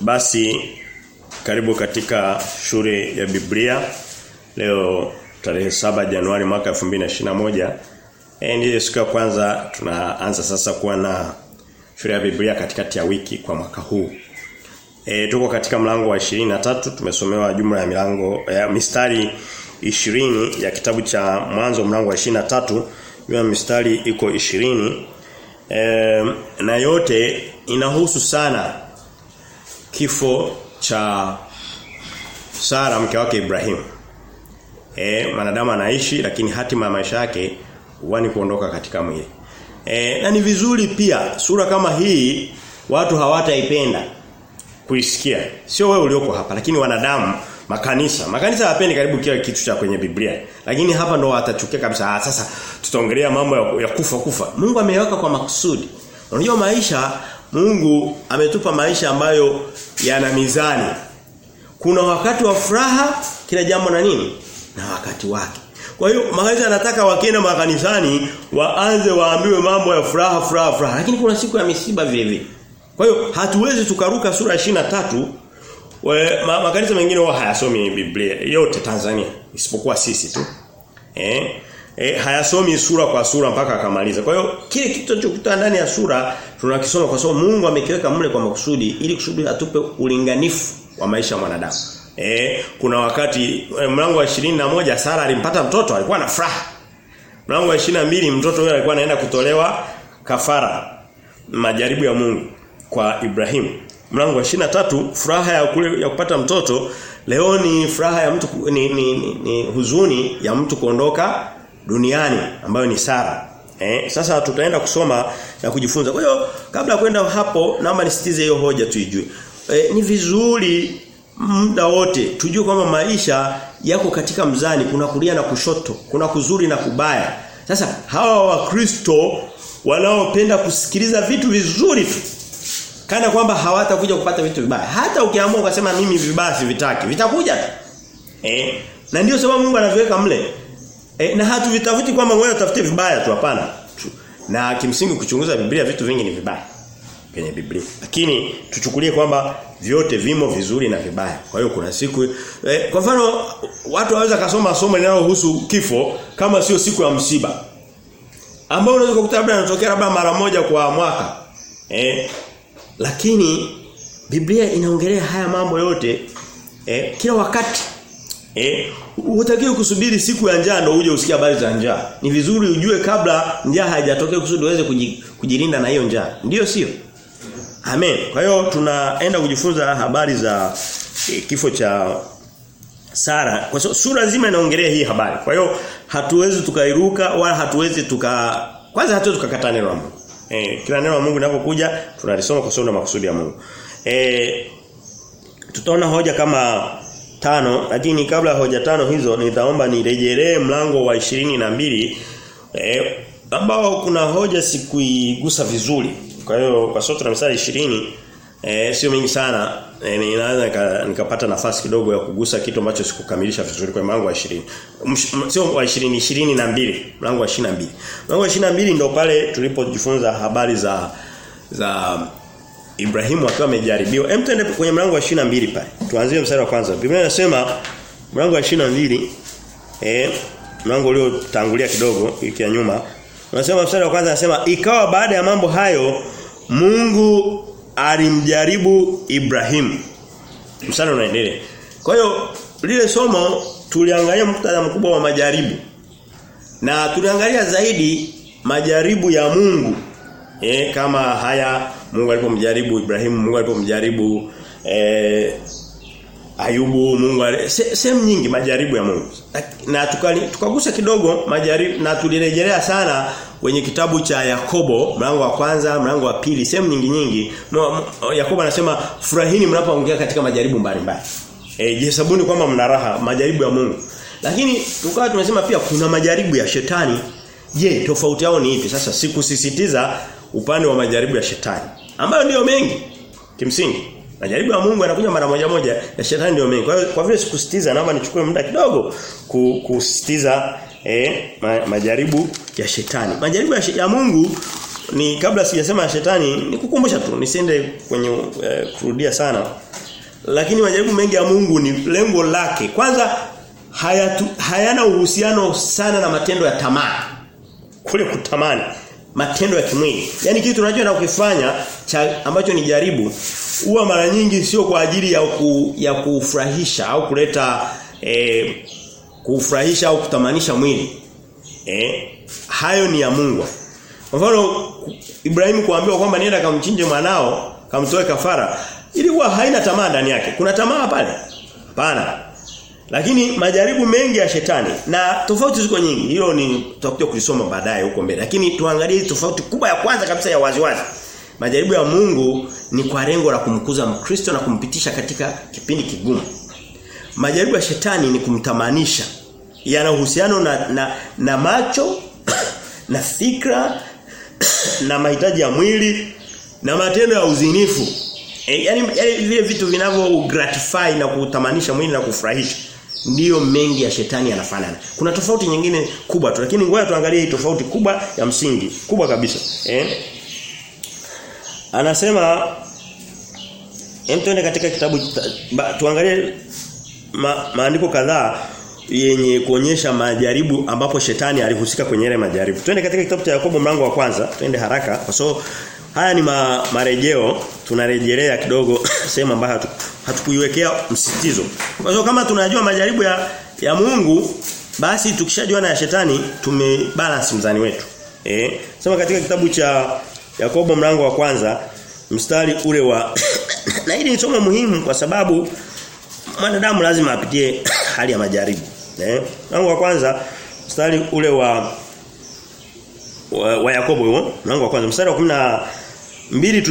Basi karibu katika shule ya Biblia leo tarehe saba Januari mwaka 2021. Eh ndiyo siku ya kwanza tunaanza sasa kuwa na shule ya Biblia katikati ya wiki kwa mwaka huu. E, tuko katika mlango wa 23 tumesomewa jumla ya milango ya mistari 20 ya kitabu cha mwanzo mlango wa 23 jumla mistari iko 20 e, na yote inahusu sana kifo cha Sara mke wake Ibrahim. Eh mwanadamu anaishi lakini hatima ya maisha yake huwa kuondoka katika mwili. E, na ni vizuri pia sura kama hii watu hawataipenda kuisikia. Sio wewe ulioko hapa lakini wanadamu makanisa. Makanisa hayapendi karibu kila kitu cha kwenye Biblia. Lakini hapa ndo watachukia kabisa. Ah, sasa tutaongelea mambo ya kufa kufa. Mungu ameweka kwa makusudi. Unajua maisha Mungu ametupa maisha ambayo yana mizani. Kuna wakati wa furaha kila jambo na nini? Na wakati wake. Kwa hiyo makanisa anataka wakienda makanisani waanze waambiwe mambo ya furaha furaha furaha. Lakini kuna siku ya misiba vile vile. Kwa hiyo hatuwezi tukaruka sura ya tatu we, ma, makanisa mengine wao hayasomi Biblia yote Tanzania isipokuwa sisi tu. Eh? Eh hayasomi sura kwa sura mpaka akamaliza. Kwa hiyo kile kitu tunachokuta ndani ya sura tunakisoma kwa sababu Mungu amekiweka mle kwa makusudi ili kusudi atupe ulinganifu wa maisha ya mwanadamu. Eh, kuna wakati mlango wa moja Sara alimpata mtoto alikuwa na furaha. Mlango wa mbili mtoto huyo alikuwa anaenda kutolewa kafara majaribu ya Mungu kwa Ibrahim. Mlango wa tatu furaha ya kule ya kupata mtoto leo ni furaha ya mtu ni, ni, ni, ni huzuni ya mtu kuondoka duniani ambayo ni Sara. Eh, sasa tutaenda kusoma na kujifunza. Kwa hiyo kabla kwenda hapo naomba nisitize hiyo hoja tuijue. Eh, ni vizuri muda wote tujue kwamba maisha yako katika mzani kuna kulia na kushoto, kuna kuzuri na kubaya. Sasa hawa wakristo wanaopenda kusikiliza vitu vizuri tu kana kwamba hawatakuja kupata vitu vibaya. Hata ukiamua ukasema mimi vibaya sivitaki, vitakuja tu. Eh, na ndio sababu Mungu anaviweka mle. E, na hatuvitafuti kwamba ngoja utafute vibaya tu hapana. Na kimsingi kuchunguza Biblia vitu vingi ni vibaya kwenye Biblia. Lakini tuchukulie kwamba vyote vimo vizuri na vibaya. Kwa hiyo kuna siku e, kwa mfano watu waweza kasoma somo linalohusu kifo kama sio siku ya msiba. Ambao unaweza kukuta labda inatokea labda mara moja kwa mwaka. Eh, lakini Biblia inaongelea haya mambo yote eh, kila wakati Eh, hutakiwi kusubiri siku ya njaa ndio uje usikie habari za njaa. Ni vizuri ujue kabla njaa haijatokea kusudi uweze kujilinda na hiyo njaa. Ndiyo sio? Amen. Kwa hiyo tunaenda kujifunza habari za eh, kifo cha Sara. Kwa sababu sura nzima inaongelea hii habari. Kwa hiyo hatuwezi tukairuka wala hatuwezi tuka kwanza hatuwezi tukakataa neno la Mungu. Eh, kila neno la Mungu linapokuja tunalisoma kwa sababu na makusudi ya Mungu. Eh, tutaona hoja kama tano lakini kabla hoja tano hizo nitaomba nirejelee mlango wa ishirini na mbili eh, ambao kuna hoja sikuigusa vizuri. Kwa hiyo kwa sababu na mstari 20 eh, sio mingi sana. Eh, ninaweza nikapata nafasi kidogo ya kugusa kitu ambacho sikukamilisha vizuri kwa mlango wa 20 sio wa 20 22 mlango wa 22 mlango wa 22 ndio pale tulipojifunza habari za za Ibrahimu akiwa amejaribiwa. Hem tuende kwenye mlango wa 22 pale. Tuanzie mstari wa kwanza. Biblia inasema mlango wa 22 eh mlango uliotangulia kidogo wiki ya nyuma. Unasema mstari wa kwanza anasema ikawa baada ya mambo hayo Mungu alimjaribu Ibrahimu. Mstari unaendelea. Kwa hiyo lile somo tuliangalia muktadha mkubwa wa majaribu. Na tuliangalia zaidi majaribu ya Mungu. Eh kama haya Mungu alipomjaribu Ibrahimu, Mungu alipomjaribu eh, Ayubu, Mungu sehemu nyingi majaribu ya Mungu. Na tukali, tukagusa kidogo majaribu na tulirejelea sana kwenye kitabu cha Yakobo mlango wa kwanza, mlango wa pili, sehemu nyingi nyingi. Yakobo anasema furahini mnapoongea katika majaribu mbalimbali. Eh, jihesabuni kwamba mna raha majaribu ya Mungu. Lakini tukawa tumesema pia kuna majaribu ya shetani. Je, tofauti yao ni ipi? Sasa sikusisitiza upande wa majaribu ya shetani ambayo ndiyo mengi kimsingi majaribu ya Mungu yanakuja mara moja moja ya shetani ndio mengi kwa hiyo kwa vile sikusitiza naomba nichukue muda kidogo kusitiza eh, ma, majaribu ya shetani majaribu ya, ya Mungu ni kabla sijasema ya shetani nikukumbusha tu nisiende kwenye eh, kurudia sana. Lakini majaribu mengi ya Mungu ni lengo lake. Kwanza hayatu, hayana uhusiano sana na matendo ya tamaa. Kule kutamani matendo ya kimwili. Yaani kitu unajua na ukifanya cha, ambacho ni jaribu huwa mara nyingi sio kwa ajili ya ku, ya kufurahisha au kuleta eh, kufurahisha au kutamanisha mwili. Eh, hayo ni ya Mungu. Kwa mfano Ibrahimu kuambiwa kwamba nienda kamchinje mwanao, kamtoe kafara, ilikuwa haina tamaa ndani yake. Kuna tamaa pale? Hapana. Lakini majaribu mengi ya shetani na tofauti ziko nyingi. Hilo ni tutakuja kulisoma baadaye huko mbele. Lakini tuangalie tofauti kubwa ya kwanza kabisa ya waziwazi. Majaribu ya Mungu ni kwa lengo la kumkuza Mkristo na kumpitisha katika kipindi kigumu. Majaribu ya shetani ni kumtamanisha. Yana uhusiano na, na na macho na fikra na mahitaji ya mwili na matendo ya uzinifu. E, yani, yani vile vitu vinavyo gratify na kutamanisha mwili na kufurahisha ndiyo mengi ya shetani yanafanana. Kuna tofauti nyingine kubwa tu lakini ngoja tuangalie tofauti kubwa ya msingi, kubwa kabisa. Eh? Anasema hem katika kitabu tuangalie ma, maandiko kadhaa yenye kuonyesha majaribu ambapo shetani alihusika kwenye yale majaribu. Twende katika kitabu cha Yakobo mlango wa kwanza, twende haraka kwa so haya ni ma, marejeo tunarejelea kidogo sehemu ambayo hatu, hatukuiwekea msitizo. Kwa so, kama tunajua majaribu ya ya Mungu basi tukishajua na ya shetani tumebalance mzani wetu. Eh? Sema katika kitabu cha Yakobo mlango wa kwanza mstari ule wa na hili ni somo muhimu kwa sababu mwanadamu lazima apitie hali ya majaribu. Eh? Mlango wa kwanza mstari ule wa wa, Yakobo huo, mlango wa kwanza mstari wa kumina, mbili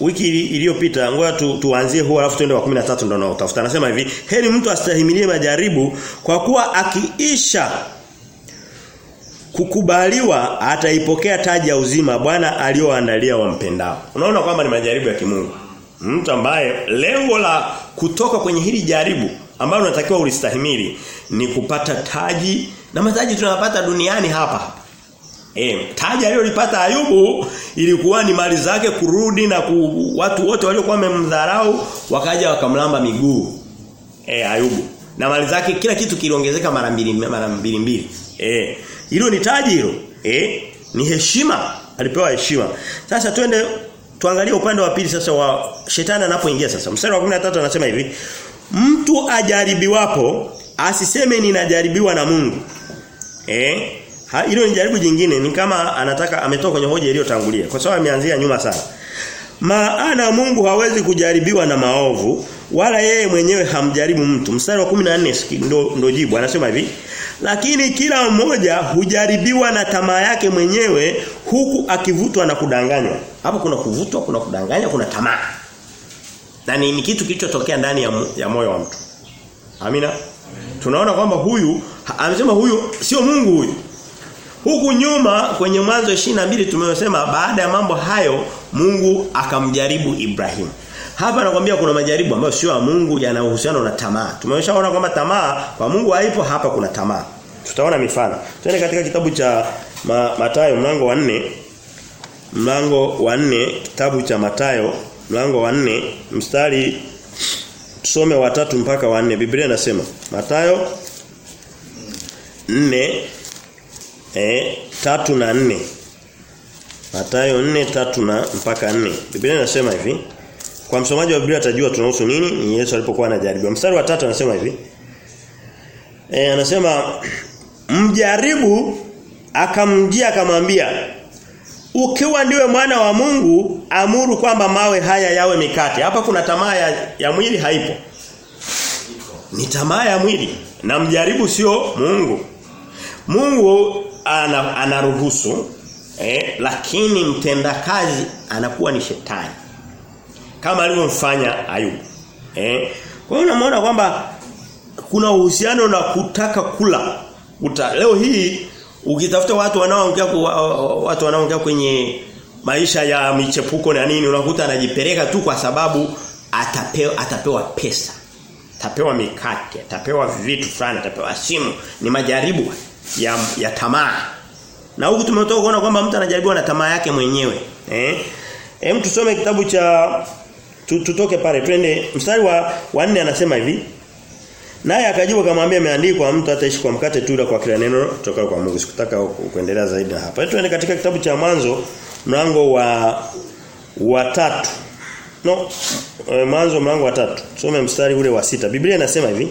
wiki iliyopita. Ngoja tu, tuanzie huo alafu tuende wa 13 ndio naotafuta. Anasema hivi, heri mtu astahimilie majaribu kwa kuwa akiisha kukubaliwa ataipokea taji ya uzima Bwana alioandalia wampendao. Unaona kwamba ni majaribu ya kimungu. Mtu ambaye lengo la kutoka kwenye hili jaribu ambalo unatakiwa ulistahimili ni kupata taji na mataji tunapata duniani hapa. Eh, taji aliyolipata Ayubu ilikuwa ni mali zake kurudi na ku, watu wote waliokuwa wamemdharau wakaja wakamlamba miguu. Eh, Ayubu. Na mali zake kila kitu kiliongezeka mara mbili mara mbili mbili. Eh, hilo ni taji hilo. Eh, ni heshima, alipewa heshima. Sasa twende tuangalie upande wa pili sasa wa shetani anapoingia sasa. Mstari wa 13 anasema hivi, mtu ajaribiwapo asiseme ninajaribiwa na Mungu. Eh? Hilo ni jaribu jingine ni kama anataka ametoka kwenye hoja iliyotangulia kwa sababu ameanzia nyuma sana. Maana Mungu hawezi kujaribiwa na maovu wala yeye mwenyewe hamjaribu mtu. Mstari wa 14 ndo, ndo jibu anasema hivi. Lakini kila mmoja hujaribiwa na tamaa yake mwenyewe huku akivutwa na kudanganywa. Hapo kuna kuvutwa, kuna kudanganywa, kuna tamaa. Na ni, ni kitu kilichotokea ndani ya, ya moyo wa mtu. Amina. Tunaona kwamba huyu amesema huyu sio Mungu huyu. Huku nyuma kwenye mwanzo 22 tumeosema baada ya mambo hayo Mungu akamjaribu Ibrahim. Hapa anakuambia kuna majaribu ambayo sio ya Mungu yana uhusiano na tamaa. Tumeshaona kwamba tamaa kwa Mungu haipo hapa kuna tamaa. Tutaona mifano. Twende katika kitabu cha ma, Matayo mlango wa 4 mlango wa 4 kitabu cha Matayo mlango wa 4 mstari tusome wa 3 mpaka wa 4. Biblia inasema Matayo 4 eh 3 na 4 Mathayo 4:3 na mpaka 4. Biblia inasema hivi. Kwa msomaji wa Biblia atajua tunahusu nini ni Yesu alipokuwa anajaribiwa. Mstari wa tatu anasema hivi. E, anasema mjaribu akamjia akamwambia ukiwa ndiwe mwana wa Mungu amuru kwamba mawe haya yawe mikate. Hapa kuna tamaa ya, ya mwili haipo. Ni tamaa ya mwili na mjaribu sio Mungu. Mungu ana, anaruhusu eh, lakini mtendakazi anakuwa ni shetani. Kama alivyomfanya Ayubu. Eh? Kwa hiyo unaona kwamba kuna uhusiano na kutaka kula. Uta, leo hii ukitafuta watu wanaoongea watu wanaoongea kwenye maisha ya michepuko na nini unakuta anajipeleka tu kwa sababu atapewa atapewa pesa. Atapewa mikate, atapewa vitu fulani, atapewa simu. Ni majaribu ya ya tamaa. Na huku tumetoka kuona kwamba mtu anajaribiwa na tamaa yake mwenyewe. Eh? Hem tusome kitabu cha tutoke pale twende mstari wa 4 anasema hivi. Naye akajibu akamwambia imeandikwa mtu ataishi kwa mkate tu kwa kila neno kutoka kwa Mungu. Sikutaka kuendelea zaidi na hapa. Twende katika kitabu cha mwanzo mlango wa wa tatu. No, mwanzo mlango wa tatu. Tusome mstari ule wa sita. Biblia inasema hivi.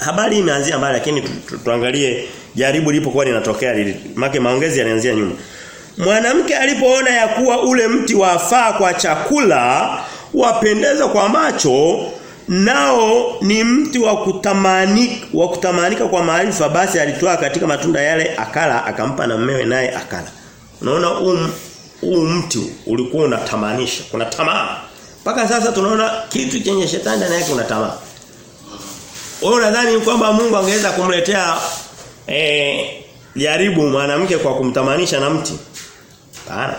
Habari imeanzia mbali lakini tuangalie jaribu lilipokuwa linatokea make maongezi yanaanzia nyuma. Mwanamke alipoona ya kuwa ule mti wafaa kwa chakula wapendeza kwa macho nao ni mti wa kutamanika wa kutamanika kwa maarifa basi alitoa katika matunda yale akala akampa na mmewe naye akala. Unaona um, huu mti ulikuwa unatamanisha kuna tamaa. Mpaka sasa tunaona kitu chenye shetani ndani yake kuna tamaa. Wewe unadhani kwamba Mungu angeweza kumletea eh jaribu mwanamke kwa kumtamanisha na mti? Hapana.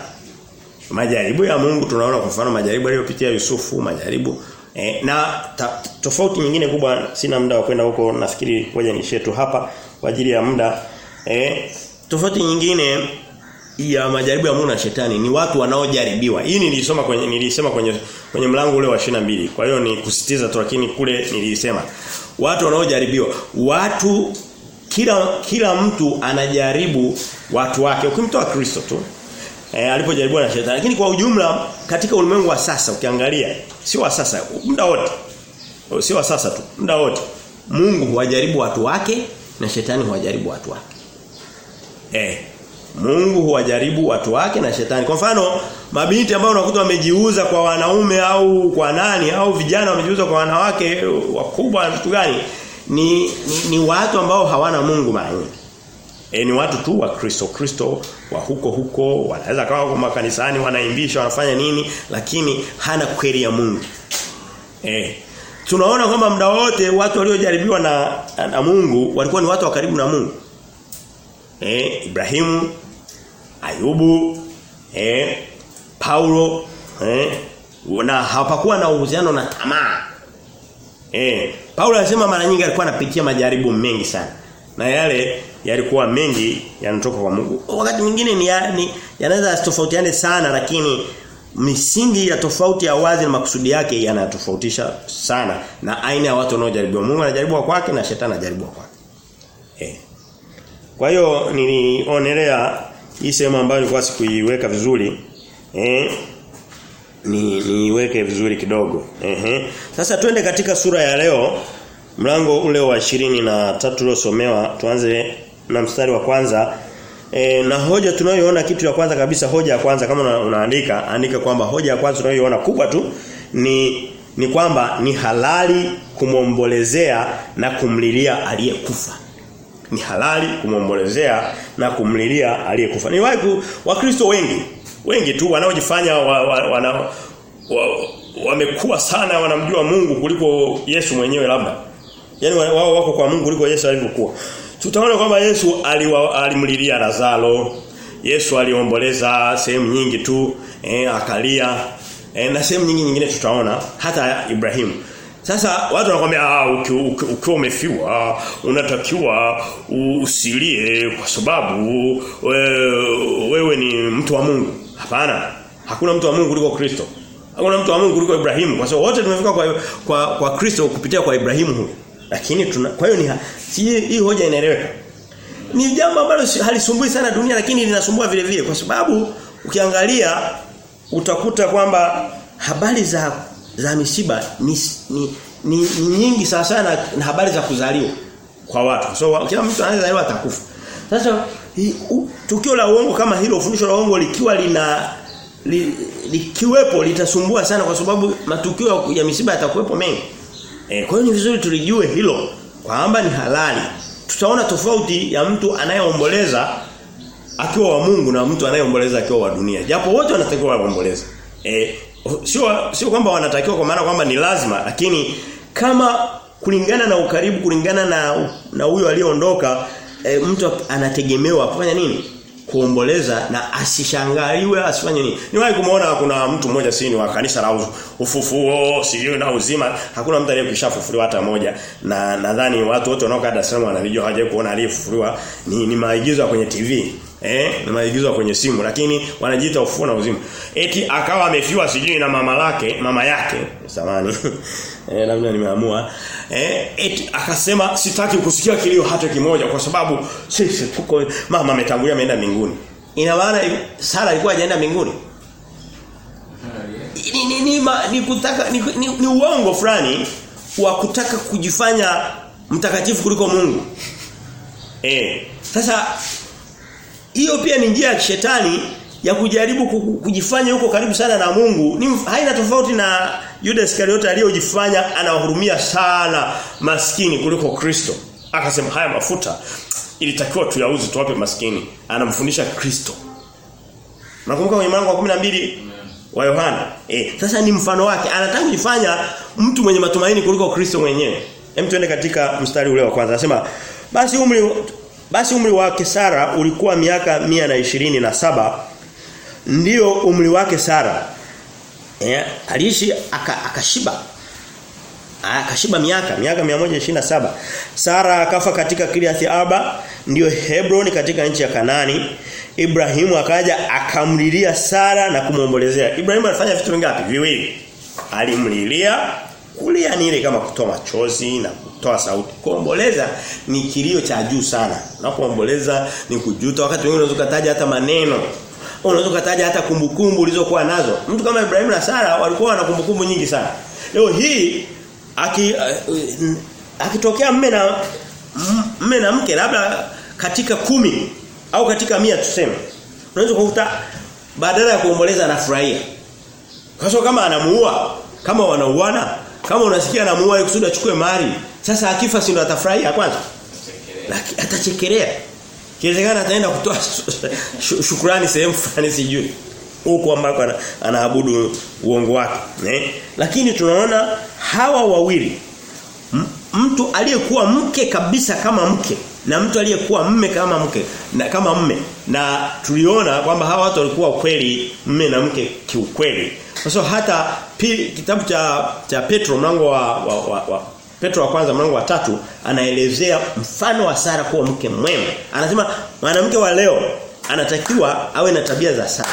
Majaribu ya Mungu tunaona kwa mfano majaribu aliyopitia Yusufu, majaribu eh, na ta, tofauti nyingine kubwa sina muda wa kwenda huko nafikiri ngoja niishie tu hapa kwa ajili ya muda. Eh, tofauti nyingine ya majaribu ya Mungu na shetani ni watu wanaojaribiwa. Hii nilisoma kwenye nilisema kwenye kwenye mlango ule wa mbili Kwa hiyo ni kusitiza tu lakini kule nilisema watu wanaojaribiwa. Watu kila kila mtu anajaribu watu wake. Ukimtoa Kristo tu e, alipojaribiwa na shetani. Lakini kwa ujumla katika ulimwengu wa sasa ukiangalia sio wa sasa muda wote. Sio wa sasa tu, muda wote. Mungu huwajaribu watu wake na shetani huwajaribu watu wake. Eh, Mungu huwajaribu watu wake na shetani. Kwa mfano, mabinti ambao unakuta wamejiuza kwa wanaume au kwa nani au vijana wamejiuza kwa wanawake wakubwa na vitu gani? Ni, ni ni watu ambao hawana Mungu mara nyingi. E, ni watu tu wa Kristo Kristo wa huko huko wanaweza kawa kwa makanisani wanaimbisha wanafanya nini lakini hana kweli ya Mungu. Eh. Tunaona kwamba muda wote watu waliojaribiwa na, na Mungu walikuwa ni watu wa karibu na Mungu. Eh, Ibrahimu, Ayubu, eh, Paulo, eh, na hapakuwa na uhusiano na tamaa. Eh, Paulo anasema mara nyingi alikuwa anapitia majaribu mengi sana. Na yale yalikuwa mengi yanatoka kwa Mungu. Wakati mwingine ni, yanaweza tofautiane sana lakini misingi ya tofauti ya wazi na makusudi yake yanatofautisha sana na aina ya watu wanaojaribiwa. Mungu anajaribiwa kwake na shetani anajaribiwa kwake. Eh. Kwa hiyo nilionelea hii sehemu ambayo nilikuwa sikuiweka vizuri eh ni niweke vizuri kidogo. Ehe. Sasa twende katika sura ya leo mlango ule wa ishirini na tatu uliosomewa tuanze na mstari wa kwanza e, na hoja tunayoona kitu ya kwanza kabisa hoja ya kwanza kama una, unaandika andika kwamba hoja ya kwanza tunayoiona kubwa tu ni ni kwamba ni halali kumombolezea na kumlilia aliyekufa ni halali kumombolezea na kumlilia aliyekufa ni wakristo wengi wengi tu wanaojifanya wa, wa, wana wa, wamekuwa sana wanamjua Mungu kuliko Yesu mwenyewe labda Yaani wao wako kwa Mungu kuliko Yesu alivyokuwa. Tutaona kwamba Yesu alimlilia Lazaro. Yesu aliomboleza sehemu nyingi tu, eh, akalia. Eh, na sehemu nyingi nyingine tutaona hata Ibrahimu. Sasa watu wanakuambia ah ukiwa umefiwa unatakiwa usilie kwa sababu wewe, wewe ni mtu wa Mungu. Hapana. Hakuna mtu wa Mungu kuliko Kristo. Hakuna mtu wa Mungu kuliko Ibrahimu kwa sababu wote tumefika kwa kwa kwa Kristo kupitia kwa Ibrahimu huyo. Lakini tuna kwa hiyo ni si hii hoja inaeleweka. Ni jambo ambalo halisumbui sana dunia lakini linasumbua vile vile kwa sababu ukiangalia utakuta kwamba habari za za misiba ni ni, ni, ni nyingi sana na habari za kuzaliwa kwa watu. So kila mtu anayezaliwa atakufa. Sasa tukio la uongo kama hilo fundisho la uongo likiwa lina li, likiwepo litasumbua sana kwa sababu matukio ya misiba yatakuwepo mengi. E, kwa hiyo ni vizuri tulijue hilo kwamba ni halali. Tutaona tofauti ya mtu anayeomboleza akiwa wa Mungu na mtu anayeomboleza akiwa wa dunia. Japo wote wanatakiwa waomboleze. Eh sio sio kwamba wanatakiwa kwa maana kwamba ni lazima lakini kama kulingana na ukaribu kulingana na na huyo aliyeondoka e, mtu anategemewa kufanya nini? kuomboleza na asishangaliwe asifanye nini. Niwahi kumuona kuna mtu mmoja sini wa kanisa la ufufuo sijui na uzima hakuna mtu aliyekishafufuliwa hata moja na nadhani watu wote wanaokaa Dar es Salaam wanalijua hajawahi kuona aliyefufuliwa ni, ni maigizo kwenye TV Eh, na maigizo kwenye simu lakini wanajiita ufufuo na uzima. Eti akawa amefiwa sijui na mama lake, mama yake, samani. eh, labda nimeamua. Eh, eti akasema sitaki kusikia kilio hata kimoja kwa sababu sisi tuko mama ametangulia ameenda mbinguni. Ina maana Sara alikuwa hajaenda mbinguni? Ni ni ni, ma, ni kutaka ni, ni, ni uongo fulani wa kutaka kujifanya mtakatifu kuliko Mungu. Eh, sasa hiyo pia ni njia ya shetani ya kujaribu kujifanya huko karibu sana na Mungu. Ni haina tofauti na Judas Iskariote aliyojifanya anawahurumia sana maskini kuliko Kristo. Akasema haya mafuta ilitakiwa tuyauze tuwape maskini. Anamfundisha Kristo. Nakumbuka kwenye mlango wa 12 wa Yohana. Eh, sasa ni mfano wake. Anataka kujifanya mtu mwenye matumaini kuliko Kristo mwenyewe. Hem tuende katika mstari ule wa kwanza. Anasema basi umri basi umri wake Sara ulikuwa miaka mia na saba ndio umri wake Sara. Eh, aliishi akashiba. Aka akashiba miaka miaka 127. Sara akafa katika Kiriath Arba ndio Hebron katika nchi ya Kanani. Ibrahimu akaja akamlilia Sara na kumwombolezea. Ibrahimu alifanya vitu vingapi? Viwili. Alimlilia kulia ni ile kama kutoa machozi na kutoa sauti. Kuomboleza ni kilio cha juu sana. Unapoomboleza ni kujuta wakati wengine unaweza kutaja hata maneno. Unaweza kutaja hata kumbukumbu ulizokuwa nazo. Mtu kama Ibrahim na Sara walikuwa na kumbukumbu nyingi sana. Leo hii aki uh, akitokea mme na mme na mke labda katika kumi au katika mia tuseme. Unaweza kukuta badala ya kuomboleza anafurahia. Kwa sababu kama anamuua, kama wanauana, kama unasikia anamuua ili kusudi achukue mali, sasa akifa si ndo atafurahia kwanza? Lakini atachekelea. Kiwezekana ataenda kutoa shukrani sehemu fulani sijui. Huko ambako anaabudu uongo wake, eh? Lakini tunaona hawa wawili mtu aliyekuwa mke kabisa kama mke na mtu aliyekuwa mme kama mke na kama mme na tuliona kwamba hawa watu walikuwa kweli mme na mke kiukweli so, hata kitabu cha cha Petro mlango wa, wa, wa, wa Petro wa kwanza mlango wa tatu anaelezea mfano wa Sara kuwa mke mwema. Anasema mwanamke wa leo anatakiwa awe na tabia za Sara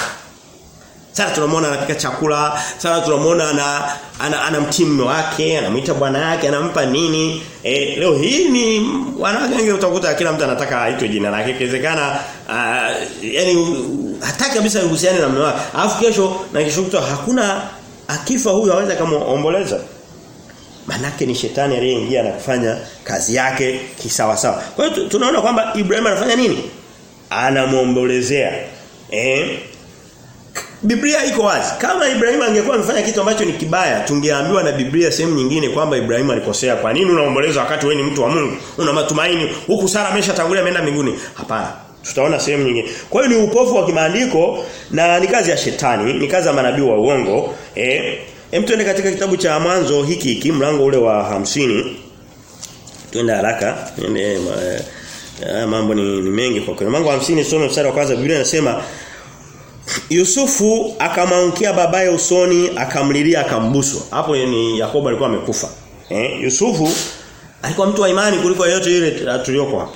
Sara tunamwona anapika chakula, Sara tunamwona ana ana, ana mume wake, anamuita bwana yake, anampa nini? E, leo hii ni wanawake wengi utakuta kila mtu anataka aitwe jina lake. Ikiwezekana yani hataki kabisa uhusiane na mume wake. Alafu kesho na kesho hakuna akifa huyu aweza kamaomboleza. Manake ni shetani aliyeingia na kufanya kazi yake kisawa sawa. Kwa hiyo tunaona kwamba Ibrahim anafanya nini? Anamuombolezea. Eh Biblia iko wazi. Kama Ibrahimu angekuwa amefanya kitu ambacho ni kibaya, tungeambiwa na Biblia sehemu nyingine kwamba Ibrahimu alikosea. Kwa nini unaomboleza wakati wewe ni mtu wa Mungu? Una matumaini huku Sara ameshatangulia ameenda mbinguni? Hapana. Tutaona sehemu nyingine. Kwa hiyo ni upofu wa kimaandiko na ni kazi ya shetani, ni kazi ya manabii wa uongo. Eh, hem tuende katika kitabu cha mwanzo hiki hiki mlango ule wa hamsini Twende haraka. Twende eh, mambo ni, ni mengi kwa kweli. Mlango wa 50 some mstari wa kwanza Biblia inasema Yusufu akamwangukia babaye usoni akamlilia akambuswa. Hapo ni Yakobo alikuwa amekufa. Eh, Yusufu alikuwa mtu wa imani kuliko yote yule tuliyoko hapa.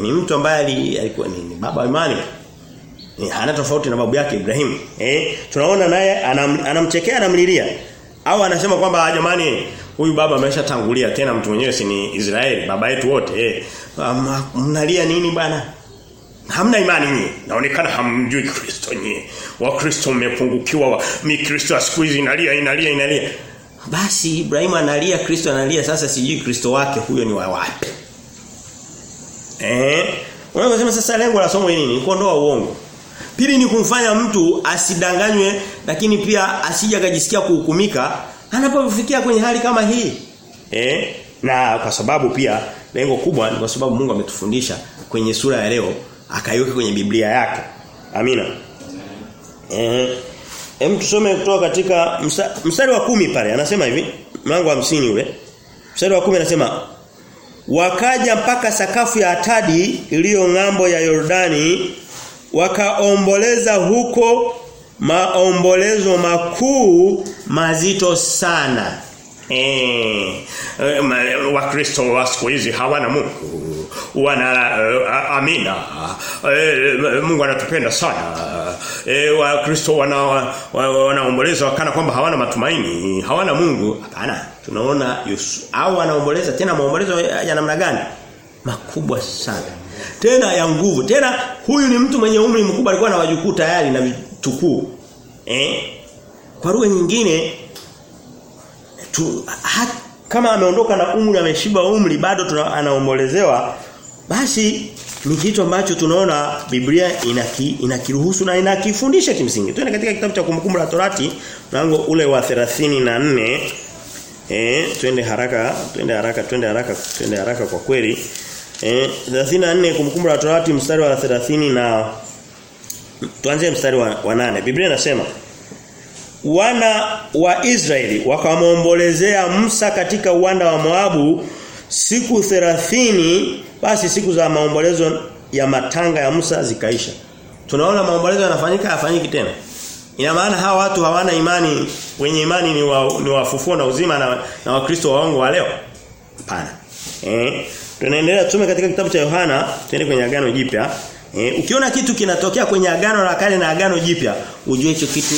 Ni mtu ambaye alikuwa ni, ni baba wa imani. Ni hana tofauti na babu yake Ibrahimu. Eh, tunaona naye anam, anamchekea anamlilia. Au anasema kwamba jamani huyu baba ameshatangulia tena mtu mwenyewe si ni Israeli baba yetu wote eh. Mnalia nini bwana? Hamna imani nyinyi. Naonekana hamjui Kristo nyinyi. Wa Kristo mmepungukiwa. Mi Kristo siku hizi inalia inalia inalia. Basi Ibrahimu analia Kristo analia sasa sijui Kristo wake huyo ni wa wapi. Eh? Wewe Unasema sasa lengo la somo hili ni Kuondoa uongo. Pili ni kumfanya mtu asidanganywe lakini pia asije akajisikia kuhukumika anapofikia kwenye hali kama hii. Eh? Na kwa sababu pia lengo kubwa ni kwa sababu Mungu ametufundisha kwenye sura ya leo akaiweka kwenye Biblia yake. Amina. Eh. Hem tusome kutoka katika mstari wa kumi pale anasema hivi mlango wa 50 ule. Mstari wa kumi anasema wakaja mpaka sakafu ya Atadi iliyo ng'ambo ya Yordani wakaomboleza huko maombolezo makuu mazito sana. Eh, Wakristo wa siku hizi hawana Mungu. Wana uh, amina. Eh, Mungu anatupenda sana. Eh, Wakristo wana wanaomboleza wana wakana kwamba hawana matumaini, hawana Mungu. Hapana. Tunaona Yesu au anaomboleza tena maombolezo ya namna gani? Makubwa sana. Tena ya nguvu. Tena huyu ni mtu mwenye umri mkubwa alikuwa na wajukuu tayari na vitukuu. Eh? Kwa lugha nyingine tu, hat, kama ameondoka na umri ameshiba umri bado tuna, anaombolezewa basi ni kitu ambacho tunaona Biblia inaki, inakiruhusu na inakifundisha kimsingi. Twende katika kitabu cha kumbukumbu la Torati mlango ule wa 34 eh twende haraka, twende haraka, twende haraka, twende haraka kwa kweli. Eh 34 kumbukumbu la Torati mstari wa 30 na tuanze mstari wa, wa 8. Biblia inasema wana wa Israeli wakamwombolezea Musa katika uwanda wa Moabu siku 30 basi siku za maombolezo ya matanga ya Musa zikaisha. Tunaona maombolezo yanafanyika yafanyiki tena. Ina maana hawa watu hawana imani, wenye imani ni wa, ni wafufuo na uzima na, na wakristo waongo wa leo. Hapana. Eh, tunaendelea tusome katika kitabu cha Yohana, tuende kwenye agano jipya. Eh, ukiona kitu kinatokea kwenye agano la kale na agano jipya, ujue hicho kitu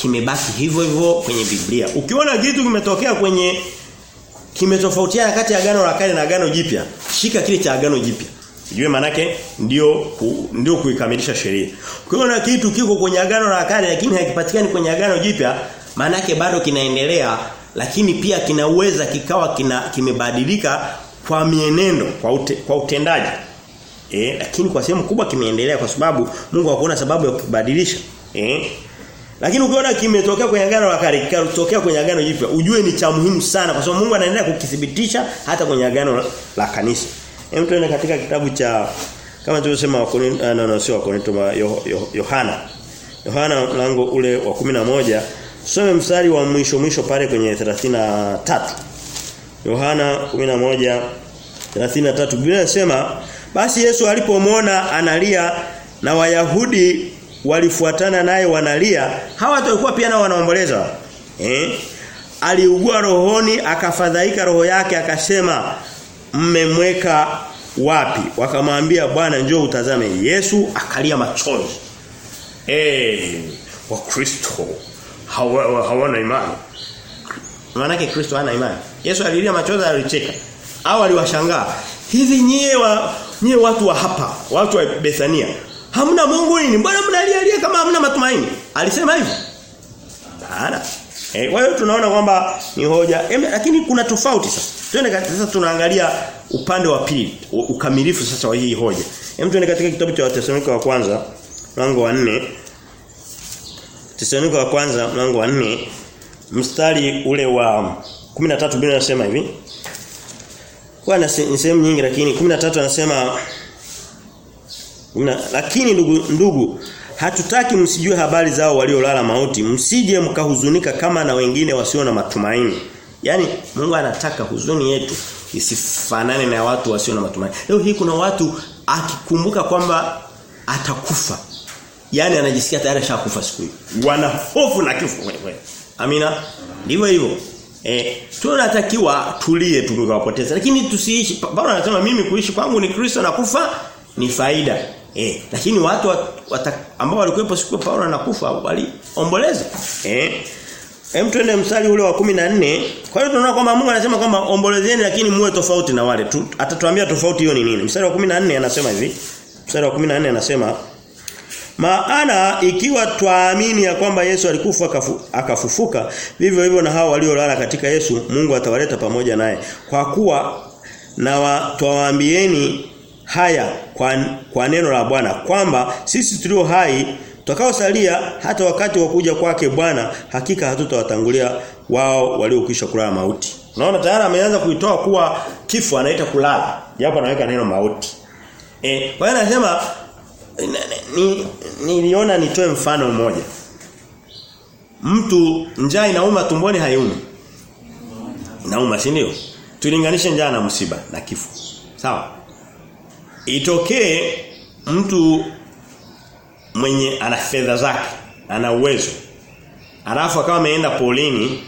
kimebaki hivyo hivyo kwenye Biblia. Ukiona kitu kimetokea kwenye kimetofautiana kati ya agano la kale na agano jipya, shika kile cha agano jipya. Ujue manake ndio ku, ndio kuikamilisha sheria. Ukiona kitu kiko kwenye agano la kale lakini hakipatikani kwenye agano jipya, manake bado kinaendelea lakini pia kinaweza kikawa kina kimebadilika kwa mienendo, kwa ute, kwa utendaji. Eh, lakini kwa sehemu kubwa kimeendelea kwa sababu Mungu hakuona sababu ya kubadilisha. Eh? Lakini ukiona kimetokea kwenye agano la kale, kikatokea kwenye agano jipya, ujue ni cha muhimu sana kwa sababu Mungu anaendelea kukithibitisha hata kwenye agano la kanisa. Hem tuende katika kitabu cha kama tulivyosema Wakorintho no, no sio Wakorintho Yohana. Yohana mlango ule wa 11 tusome mstari wa mwisho mwisho pale kwenye 33. Yohana 11 33 Biblia inasema basi Yesu alipomwona analia na Wayahudi walifuatana naye wanalia hawa watu walikuwa pia nao wanaomboleza. Eh? Aliugua rohoni akafadhaika roho yake akasema mmemweka wapi? Wakamwambia bwana njoo utazame. Yesu akalia machozi eh wakristo hawana hawa imani. Maana Kristo hana imani. Yesu alilia machozi alicheka. Au aliwashangaa hivi nyie wa nyie watu wa hapa watu wa Bethania hamna Mungu nini? Mbona mnalialia kama hamna matumaini? Alisema hivyo hapana eh kwa hiyo tunaona kwamba ni hoja. E, lakini kuna tofauti sasa. Twende sasa tunaangalia upande wa pili ukamilifu sasa wa hii hoja. Hem twende katika kitabu cha Wathesalonike wa kwanza mlango wa 4 Wathesalonike wa kwanza mlango wa 4 mstari ule wa 13 Biblia inasema hivi. Kwa na sehemu nyingi lakini 13 anasema Una, lakini ndugu ndugu hatutaki msijue habari zao waliolala mauti. Msije mkahuzunika kama na wengine wasio na matumaini. Yani Mungu anataka huzuni yetu isifanane na watu wasio na matumaini. Leo hii kuna watu akikumbuka kwamba atakufa. Yani anajisikia tayari ashakufa siku hiyo. Wana hofu na kifo kweli amina? Ndivyo hivyo. Eh, tunatakiwa tulie tukiwapoteza lakini tusiishi. Paulo anasema mimi kuishi kwangu ni Kristo na kufa ni faida. Eh, lakini watu wat, ambao walikuwepo siku Paulo anakufa waliomboleza. Eh. Hem twende mstari ule wa 14. Kwa hiyo tunaona kwamba Mungu anasema kwamba ombolezeni lakini muwe tofauti na wale. Tu, atatuambia tofauti hiyo ni nini. Mstari wa 14 anasema hivi. Mstari wa 14 anasema Maana ikiwa twaamini ya kwamba Yesu alikufa kafu, akafufuka vivyo hivyo na hao waliolala katika Yesu Mungu atawaleta pamoja naye. Kwa kuwa na twawaambieni haya kwa, kwa neno la Bwana kwamba sisi tulio hai tutakaosalia hata wakati wa kuja kwake Bwana hakika hatutawatangulia wao waliokwisha kulala mauti. Unaona tayari ameanza kuitoa kuwa kifo anaita kulala. Japo anaweka neno mauti. Eh, kwa hiyo anasema niliona ni, nitoe mfano mmoja. Mtu njaa inauma tumboni haiumi. Inauma si ndio? Tulinganishe njaa na msiba na kifo. Sawa? Itokee mtu mwenye ana fedha zake, ana uwezo. Alafu akawa ameenda polini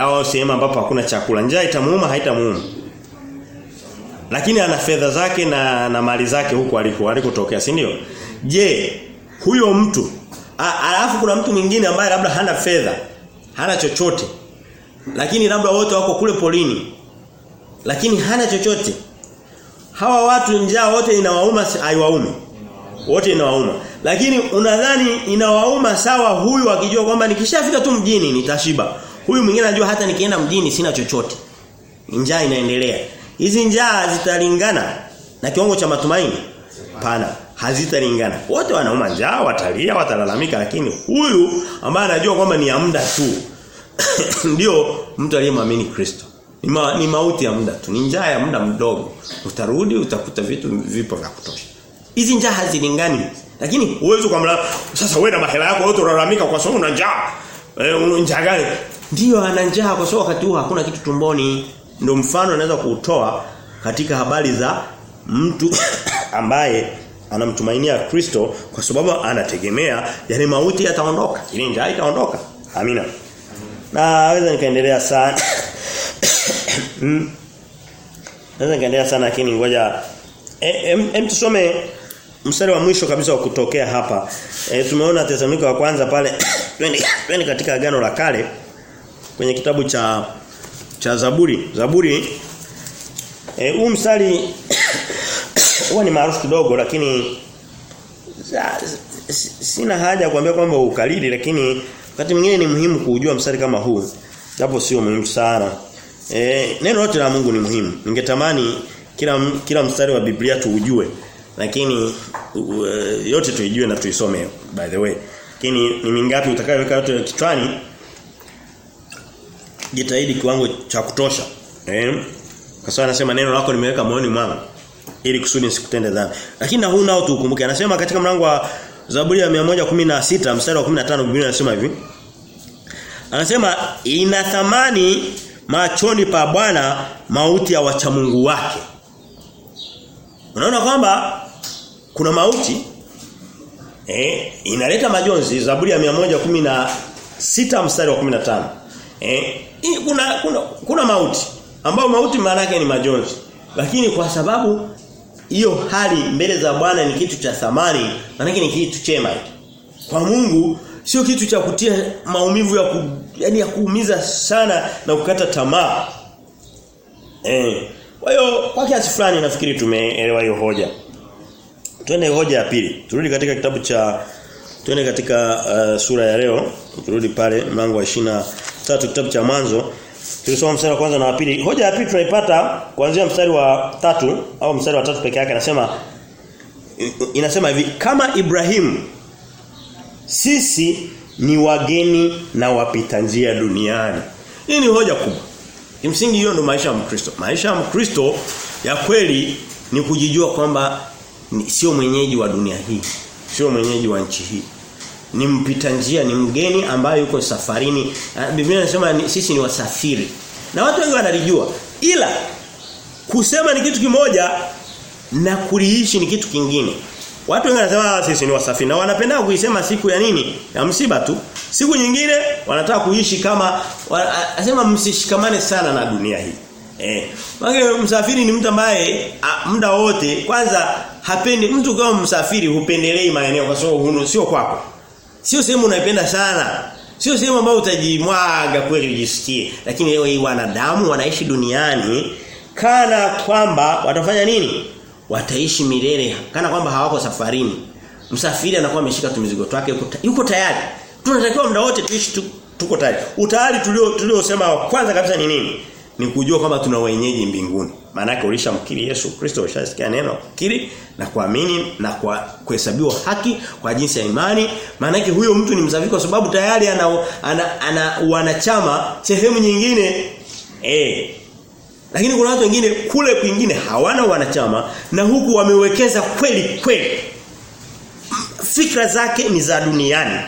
au sehemu ambapo hakuna chakula. Njaa itamuuma haitamuuma. Lakini ana fedha zake na na mali zake huko aliko alikotokea, si ndio? Je, huyo mtu alafu kuna mtu mwingine ambaye labda hana fedha, hana chochote. Lakini labda wote wako kule polini. Lakini hana chochote. Hawa watu njaa wote inawauma haiwaumi. Wote inawauma. Lakini unadhani inawauma sawa huyu akijua kwamba nikishafika tu mjini nitashiba. Huyu mwingine anajua hata nikienda mjini sina chochote. Njaa inaendelea. Hizi njaa zitalingana na kiwango cha matumaini? Pana, hazitalingana. Wote wanauma njaa, watalia, watalalamika lakini huyu ambaye anajua kwamba ni ya muda tu ndio mtu aliyemwamini Kristo. Ni, ma, ni mauti ya muda tu, ni njaa ya muda mdogo. Utarudi utakuta vitu vipo vya kutosha. Hizi njaa hazilingani. Lakini uwezo kwa mla sasa wewe na mahela yako wote unalalamika kwa sababu una njaa. Eh una njaa gani? Ndio ana njaa kwa sababu wakati huo hakuna kitu tumboni. Ndio mfano anaweza kuutoa katika habari za mtu ambaye anamtumainia Kristo kwa sababu anategemea yani mauti yataondoka, ile njaa itaondoka. Amina. Na naweza nikaendelea sana. mm. Naweza nikaendelea sana lakini ngoja em e, tusome mstari wa mwisho kabisa wa kutokea hapa. E, tumeona Tesalonika wa kwanza pale twende twende katika agano la kale kwenye kitabu cha cha Zaburi. Zaburi eh huu mstari huwa ni maarufu kidogo lakini za, sina haja kuambia kwamba ukalili lakini wakati mwingine ni muhimu kujua mstari kama huu. Japo sio muhimu sana. Eh neno lote la Mungu ni muhimu. Ningetamani kila kila mstari wa Biblia tuujue. Lakini uh, yote tuijue na tuisome by the way. Lakini ni mingapi utakayoweka yote kichwani? Jitahidi kiwango cha kutosha. Eh? Kwa sababu anasema neno lako nimeweka moyoni mwangu ili kusudi nisikutende dhambi. Lakini na huu nao tuukumbuke. Anasema katika mlango wa Zaburi ya 116 mstari wa 15 Biblia inasema hivi. Anasema ina thamani machoni pa Bwana mauti ya wachamungu wake. Unaona kwamba kuna mauti eh inaleta majonzi Zaburi ya 116 mstari wa 15. Eh kuna kuna kuna mauti ambao mauti maana yake ni majonzi. Lakini kwa sababu hiyo hali mbele za Bwana ni kitu cha thamani, maana ni kitu chema Kwa Mungu sio kitu cha kutia maumivu ya ku, yani ya kuumiza sana na kukata tamaa. Eh. Kwa hiyo kwa kiasi fulani nafikiri tumeelewa hiyo hoja. Twende hoja ya pili. Turudi katika kitabu cha twende katika uh, sura ya leo. Turudi pale mlango wa 23 kitabu cha mwanzo. Tulisoma mstari wa kwanza na wa pili. Hoja ya pili tunaipata kuanzia mstari wa tatu au mstari wa tatu peke yake anasema inasema hivi kama Ibrahim sisi ni wageni na wapita njia duniani. Hii ni hoja kubwa. Kimsingi hiyo ndo maisha ya Mkristo. Maisha ya Mkristo ya kweli ni kujijua kwamba sio mwenyeji wa dunia hii. Sio mwenyeji wa nchi hii. Ni mpita njia, ni mgeni ambaye yuko safarini. Biblia inasema sisi ni wasafiri. Na watu wengi wanalijua. Ila kusema ni kitu kimoja na kuliishi ni kitu kingine. Watu wengi wanasema sisi ni wasafi na wanapenda kuisema siku ya nini? Ya msiba tu. Siku nyingine wanataka kuishi kama anasema msishikamane sana na dunia hii. Eh. Maana msafiri ni mtu ambaye muda wote kwanza hapendi mtu kama msafiri hupendelei maeneo kwa sababu sio kwako. Sio sehemu unaipenda sana. Sio sehemu ambayo utajimwaga kweli ujisikie. Lakini leo hii wanadamu wanaishi duniani kana kwamba watafanya nini? Wataishi milele kana kwamba hawako safarini. Msafiri anakuwa ameshika tumizigo twake yuko, tayari. Tunatakiwa muda wote tuishi tu, tuko tayari. Utayari tulio tuliosema kwanza kabisa ni nini? Ni kujua kwamba tuna wenyeji mbinguni. Maana yake ulishamkiri Yesu Kristo ushasikia neno kiri na kuamini na kwa kuhesabiwa haki kwa jinsi ya imani. Maana yake huyo mtu ni msafiri kwa sababu tayari ana ana, ana wanachama sehemu nyingine eh lakini kuna watu wengine kule kwingine hawana wanachama na huku wamewekeza kweli kweli. Fikra zake ni za duniani.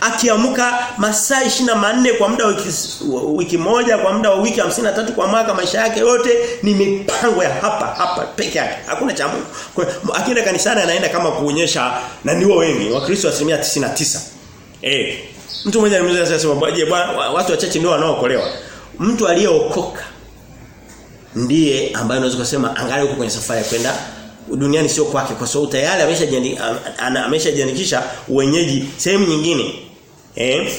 Akiamka masaa manne kwa muda wiki, wiki moja kwa muda wa wiki tatu kwa mwaka maisha yake yote ni mipango ya hapa hapa peke yake. Hakuna cha Mungu. Akienda kanisani anaenda kama kuonyesha na niwo wengi. Wakristo asilimia 99. Eh. Mtu mmoja alimuuliza sasa je, watu wachache ndio wanaokolewa. Mtu aliyeokoka ndiye ambaye unaweza kusema angalia huko kwenye safari ya kwenda duniani sio kwake kwa sababu tayari ameshajiandikisha uwenyeji sehemu nyingine. Eh?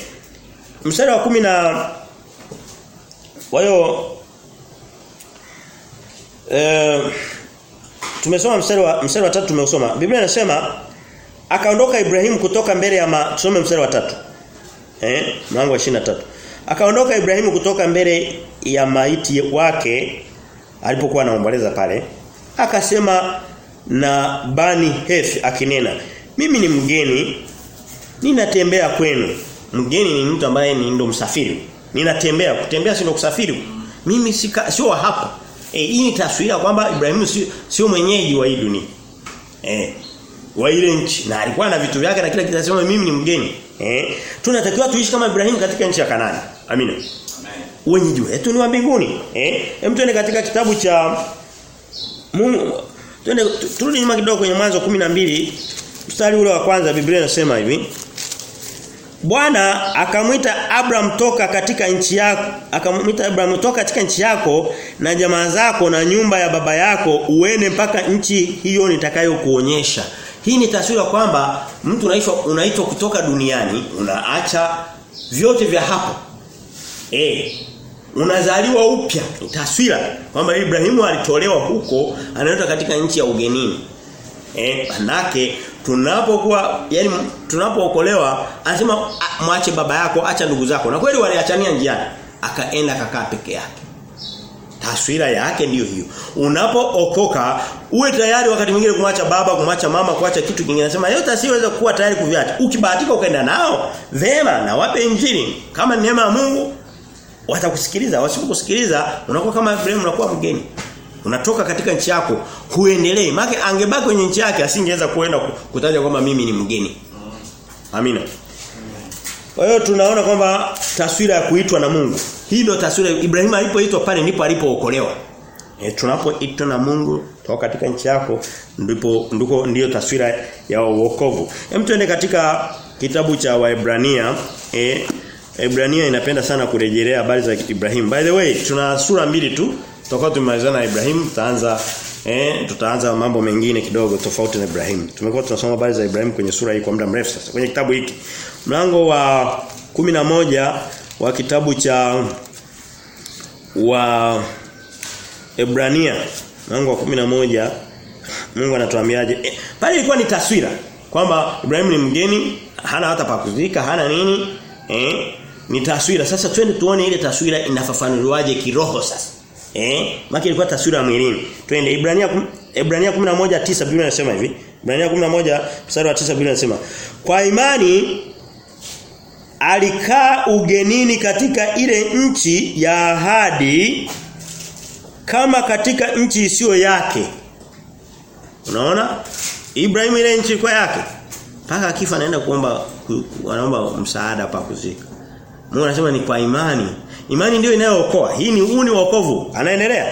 Mstari wa kumi na kwa hiyo eh tumesoma mstari wa mstari wa tatu tumeusoma. Biblia inasema akaondoka Ibrahimu kutoka mbele ya ma, tusome mstari wa tatu. Eh? Mlango wa 23. Akaondoka Ibrahimu kutoka mbele ya maiti wake alipokuwa anaomboleza pale. Akasema na Bani hef akinena mimi ni mgeni ninatembea kwenu. Mgeni ni mtu ambaye ni ndo msafiri. Ninatembea kutembea sio kusafiri. Mimi sika, sio hapa. E, hii ni taswira kwamba Ibrahimu sio si mwenyeji wa hii dunia. Eh wa ile nchi. Na alikuwa na vitu vyake na kila kitu anasema mimi ni mgeni. Eh tunatakiwa tuishi kama Ibrahimu katika nchi ya Kanani. Amina. Wenyeji wetu ni wa mbinguni eh tuende katika kitabu cha Mungu Twende turudi nyuma kidogo kwenye mwanzo 12 mstari ule wa kwanza Biblia inasema hivi. Bwana akamwita Abraham toka katika nchi yako, akamwita Abraham toka katika nchi yako na jamaa zako na nyumba ya baba yako uende mpaka nchi hiyo nitakayokuonyesha. Hii ni taswira kwamba mtu unaitwa unaitwa kutoka duniani, unaacha vyote vya hapo. Eh, unazaliwa upya. Taswira kwamba Ibrahimu alitolewa huko anaenda katika nchi ya ugenini. Eh manake tunapokuwa yani tunapookolewa anasema mwache baba yako acha ndugu zako. Na kweli waliachania njiani. Akaenda kakaa peke yake. Taswira yake ndiyo hiyo. Unapookoka uwe tayari wakati mwingine kumwacha baba kumwacha mama kuacha kitu kingine. Anasema yote asiweza kuwa tayari kuviacha. Ukibahatika ukaenda nao vema na wape injili. Kama neema ya Mungu watakusikiliza wasipokusikiliza unakuwa kama Ibrahim unakuwa mgeni. Unatoka katika nchi yako huendelee maana angebaki kwenye nchi yake asingeweza kuenda kutaja kwamba mimi ni mgeni. Amina. Kwa hiyo tunaona kwamba taswira ya kuitwa na Mungu. Hii ndio taswira Ibrahim alipoitwa pale ndipo alipookolewa. E, tunapoitwa na Mungu toka katika nchi yako ndipo ndiko ndio taswira ya wokovu. Hem tuende katika kitabu cha Waebrania eh Ibrania inapenda sana kurejelea habari za Ibrahim. By the way, tuna sura mbili tu. Tutakuwa tumemalizana na Ibrahim, tutaanza eh tutaanza mambo mengine kidogo tofauti na Ibrahim. Tumekuwa tunasoma habari za Ibrahim kwenye sura hii kwa muda mrefu sasa. Kwenye kitabu hiki. Mlango wa moja wa kitabu cha wa Ibrania. Mlango wa moja Mungu anatuambiaje? Eh, pale ilikuwa ni taswira kwamba Ibrahim ni mgeni, hana hata pa kuzika, hana nini? Eh? Ni taswira. Sasa twende tuone ile taswira inafafanuliwaje kiroho sasa. Eh? Maki ilikuwa taswira ya mwilini. Twende Ibrania Ibrania 11:9 Biblia inasema hivi. Ibrania 11 mstari wa 9 Biblia inasema kwa imani alikaa ugenini katika ile nchi ya ahadi kama katika nchi isiyo yake. Unaona? Ibrahim ile nchi kwa yake. Paka akifa anaenda kuomba anaomba msaada pa kuzika Mungu anasema ni kwa imani. Imani ndio inayookoa. Hii ni uni wokovu. Anaendelea.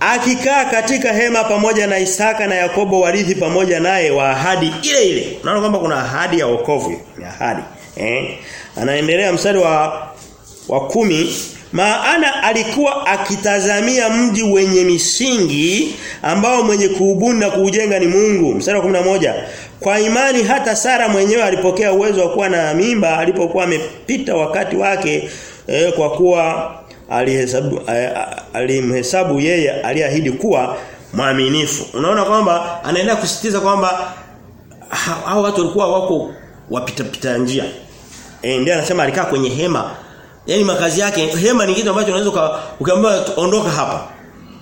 Akikaa katika hema pamoja na Isaka na Yakobo warithi pamoja naye wa ahadi ile ile. Unaona kwamba kuna ahadi ya wokovu, ni ahadi. Eh? Anaendelea mstari wa wa kumi maana alikuwa akitazamia mji wenye misingi ambao mwenye kuubuni na kuujenga ni Mungu. Mstari wa moja Kwa imani hata Sara mwenyewe alipokea uwezo wa kuwa na mimba alipokuwa amepita wakati wake eh, kwa kuwa alihesabu eh, alimhesabu yeye aliahidi kuwa mwaminifu. Unaona kwamba anaenda kusisitiza kwamba hao watu walikuwa wako wapita pita njia. Eh ndiye anasema alikaa kwenye hema Yaani makazi yake hema ni kitu ambacho unaweza ukaambiwa ondoka hapa.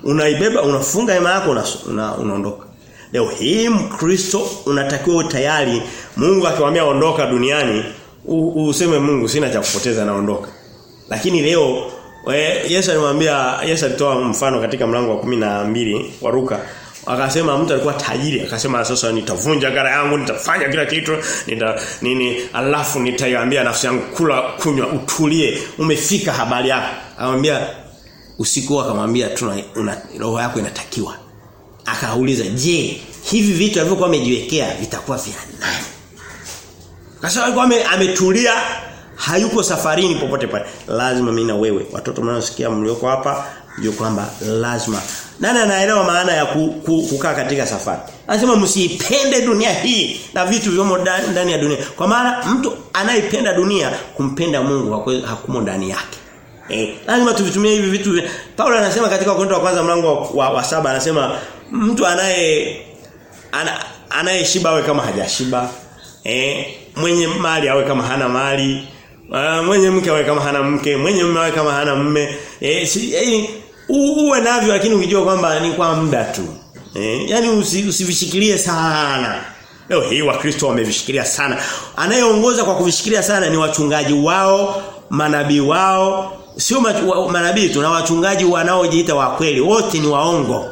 Unaibeba unafunga hema yako una, unaondoka. Leo hii Mkristo unatakiwa tayari Mungu akiwaambia ondoka duniani useme Mungu sina cha kupoteza naondoka. Lakini leo we, Yesu alimwambia Yesu alitoa mfano katika mlango wa mbili wa Luka Akasema mtu alikuwa tajiri, akasema sasa nitavunja gara yangu, nitafanya kila kitu, nita nini, alafu nitaiambia nafsi yangu kula kunywa utulie, umefika habari yako. Akamwambia usiku akamwambia tuna una, roho yako inatakiwa. Akauliza, "Je, hivi vitu alivyokuwa amejiwekea vitakuwa vya nani?" Kasema alikuwa ametulia hayuko safarini popote pale. Lazima mimi na wewe watoto mnaosikia mlioko hapa ndio kwamba lazima nani anaelewa maana ya ku, ku, kukaa katika safari? Anasema msiipende dunia hii na vitu vyomo ndani ya dunia. Kwa maana mtu anayependa dunia kumpenda Mungu hakumo ndani yake. Eh, lazima tuvitumie hivi vitu. Paulo anasema katika Wakorintho wa kwanza mlango wa, wa, wa saba anasema mtu anaye ana, anayeshiba awe kama hajashiba. Eh, mwenye mali awe kama hana mali. Uh, mwenye mke awe kama hana mke, mwenye mume awe kama hana mume. Eh, si, eh uwe navyo lakini ukijua kwamba ni kwa muda tu. Eh, yani usi, usivishikilie sana. Leo hii wakristo wamevishikilia sana. Anayeongoza kwa kuvishikilia sana ni wachungaji wao, manabii wao, sio manabii tu na wachungaji wanaojiita wa kweli, wote ni waongo.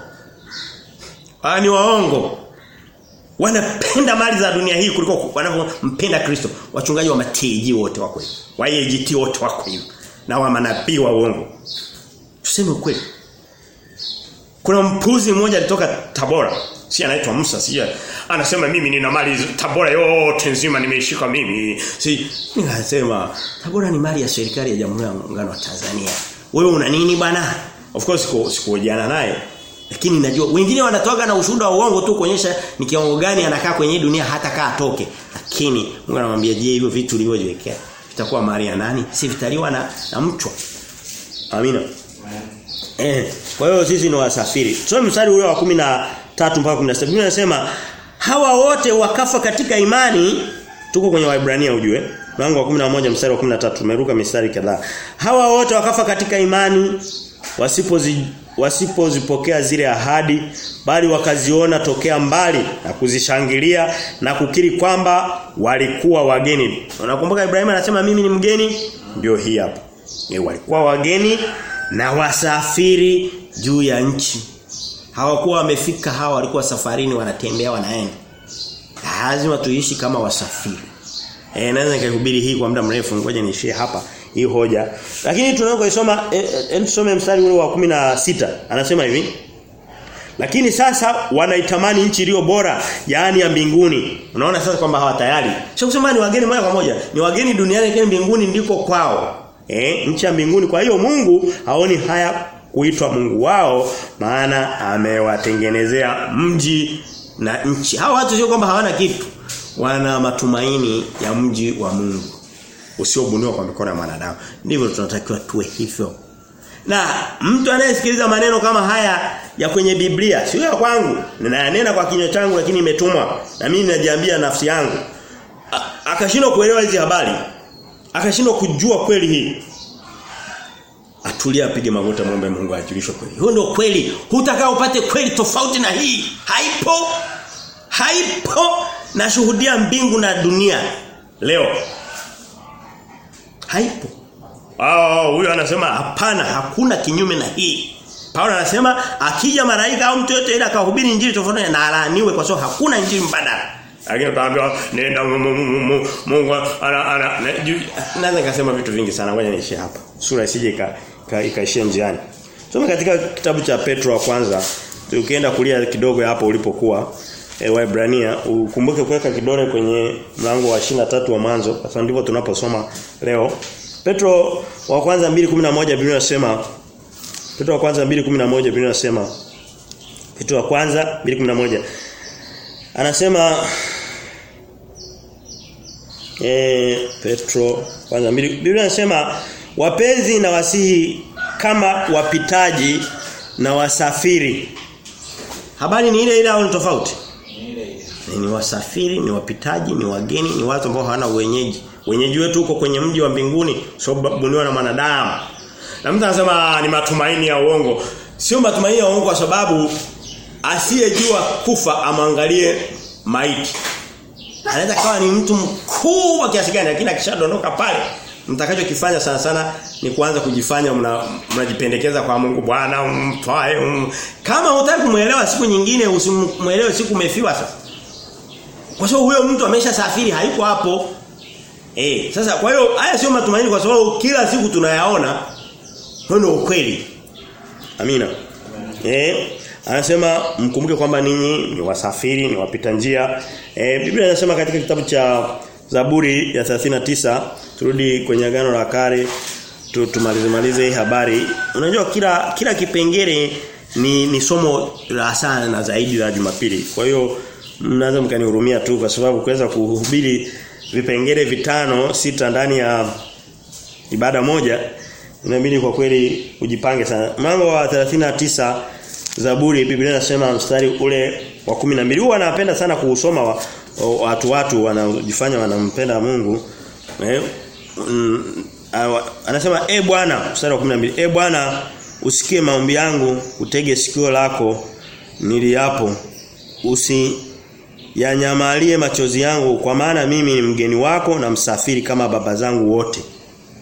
Ah ni waongo. Wanapenda mali za dunia hii kuliko wanavyompenda Kristo. Wachungaji wa mateji wote wa kweli. Wa wote wa kweli. Na wa manabii wa uongo. Tuseme ukweli. Kuna mpuzi mmoja alitoka Tabora. Si anaitwa Musa, si anasema mimi nina mali Tabora yote nzima nimeishika mimi. Si ninasema Tabora ni mali ya serikali ya Jamhuri ya Muungano wa Tanzania. Wewe una nini bwana? Of course siku sikuhojiana naye. Lakini najua wengine wanatoka na ushuhuda wa uongo tu kuonyesha ni kiongo gani anakaa kwenye dunia hata kaa atoke. Lakini Mungu anamwambia je hivyo vitu ulivyojiwekea vitakuwa mali ya nani? Si vitaliwa na, na mchwa. Amina. Eh, kwa hiyo sisi ni wasafiri. Tusome mstari ule wa 13 mpaka 17. Biblia inasema hawa wote wakafa katika imani tuko kwenye Waebrania ujue. Mlango wa 11 mstari wa 13 tumeruka mistari kadhaa. Hawa wote wakafa katika imani wasipozi wasipozipokea zile ahadi bali wakaziona tokea mbali na kuzishangilia na kukiri kwamba walikuwa wageni. Unakumbuka Ibrahim anasema mimi ni mgeni? Ndio hii hapa. Ni walikuwa wageni na wasafiri juu ya nchi. Hawakuwa wamefika hawa walikuwa safarini wanatembea wanaenda. Lazima tuishi kama wasafiri. Eh naweza nikahubiri hii kwa muda mrefu ngoja niishie hapa hii hoja. Lakini tunaweza kusoma eh, eh, tusome mstari ule wa 16. Anasema hivi. Lakini sasa wanaitamani nchi iliyo bora, yaani ya mbinguni. Unaona sasa kwamba hawa tayari. Sio kusema ni wageni moja kwa moja, ni wageni duniani lakini mbinguni ndiko kwao. Eh, nchi ya mbinguni. Kwa hiyo Mungu haoni haya kuitwa Mungu wao maana amewatengenezea mji na nchi. Hawa watu sio kwamba hawana kitu. Wana matumaini ya mji wa Mungu usiobuniwa kwa mikono ya mwanadamu. Ndivyo tunatakiwa tuwe hivyo. Na mtu anayesikiliza maneno kama haya ya kwenye Biblia, sio ya kwangu, ninayanena kwa kinywa changu lakini imetumwa na mimi najiambia nafsi yangu. Akashindwa kuelewa hizi habari. Akashindwa kujua kweli hii. Atulia apige magoti muombe Mungu ajulishwe kweli. Huo ndio kweli. Hutakaa upate kweli tofauti na hii. Haipo. Haipo. Nashuhudia mbingu na dunia leo. Haipo. Ah, huyo anasema hapana, hakuna kinyume na hii. Paulo anasema akija maraika au mtu yote ile akahubiri injili tofauti na alaaniwe kwa sababu hakuna injili mbadala. Lakini utaambiwa nenda Mungu ana ana naweza nikasema vitu vingi sana ngoja niishie hapa. Sura isije ikaishia njiani. Soma katika kitabu cha Petro wa kwanza ukienda kulia kidogo hapo ulipokuwa e, Waebrania ukumbuke kuweka kidole kwenye mlango wa 23 wa mwanzo sababu ndivyo tunaposoma leo. Petro wa kwanza 2:11 Biblia inasema Petro wa kwanza 2:11 Biblia inasema Petro wa kwanza 2:11 Anasema eh Petro kwanza Biblia inasema wapenzi na wasihi kama wapitaji na wasafiri. Habari ni ile ile au ni tofauti? Ni wasafiri, ni wapitaji, ni wageni, ni watu ambao hawana wenyeji. Wenyeji wetu huko kwenye mji wa mbinguni sio buniwa na mwanadamu. Na mtu anasema ni matumaini ya uongo. Sio matumaini ya uongo kwa sababu asiyejua kufa amwangalie maiti. Anaweza kawa ni mtu mkubwa kiasi gani lakini akishadondoka pale mtakachokifanya sana sana ni kuanza kujifanya mnajipendekeza mna kwa Mungu Bwana umfae um. kama hutaki kumuelewa siku nyingine usimuelewe siku umefiwa sasa. Kwa sababu huyo mtu ameshasafiri hayuko hapo. Eh sasa kwa hiyo haya sio matumaini kwa sababu kila siku tunayaona. Ndio ukweli. Amina. Eh anasema mkumbuke kwamba ninyi ni wasafiri ni wapita njia. Eh Biblia inasema katika kitabu cha Zaburi ya 39 turudi kwenye agano la kale tu, tumalize malize hii habari. Unajua kila kila kipengele ni ni somo la sana na zaidi la Jumapili. Kwa hiyo mnaweza mkanihurumia tu kwa sababu kuweza kuhubiri vipengele vitano sita ndani ya ibada moja inabidi kwa kweli ujipange sana. Mlango wa 39 Zaburi Biblia inasema mstari ule wa 12 huwa anapenda sana kuusoma wa, watu watu wanajifanya wanampenda Mungu. Eh mm, anasema e Bwana mstari wa 12 e Bwana usikie maombi yangu utege sikio lako niliapo. Usi yanyamalie machozi yangu kwa maana mimi ni mgeni wako na msafiri kama baba zangu wote.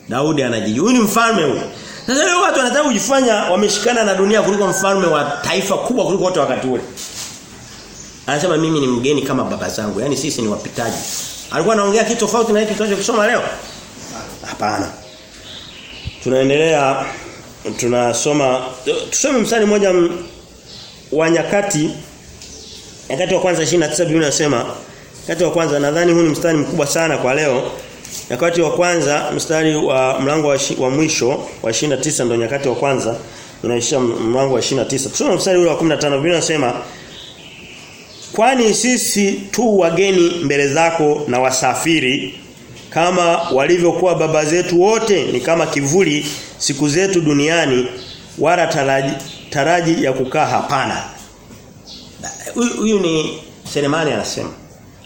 Daudi anajijua huyu ni mfalme huyu sasa leo watu wanataka kujifanya wameshikana na dunia kuliko mfalme wa taifa kubwa kuliko wote wakati ule Anasema mimi ni mgeni kama baba zangu. Yaani sisi ni wapitaji. Alikuwa anaongea kitu tofauti na hiki tunachokisoma leo? Hapana. Tunaendelea tunasoma tusome msali mmoja wa nyakati nyakati wa kwanza 29 Biblia inasema nyakati wa kwanza nadhani huu ni mstari mkubwa sana kwa leo. Nyakati wa kwanza mstari wa mlango wa, wa mwisho wa 29 ndio nyakati wa kwanza unaishia mlango wa 29. Tusome mstari ule wa 15 Biblia inasema Kwani sisi tu wageni mbele zako na wasafiri kama walivyokuwa baba zetu wote ni kama kivuli siku zetu duniani wala taraji, taraji ya kukaa hapana. Huyu ni Selemani anasema.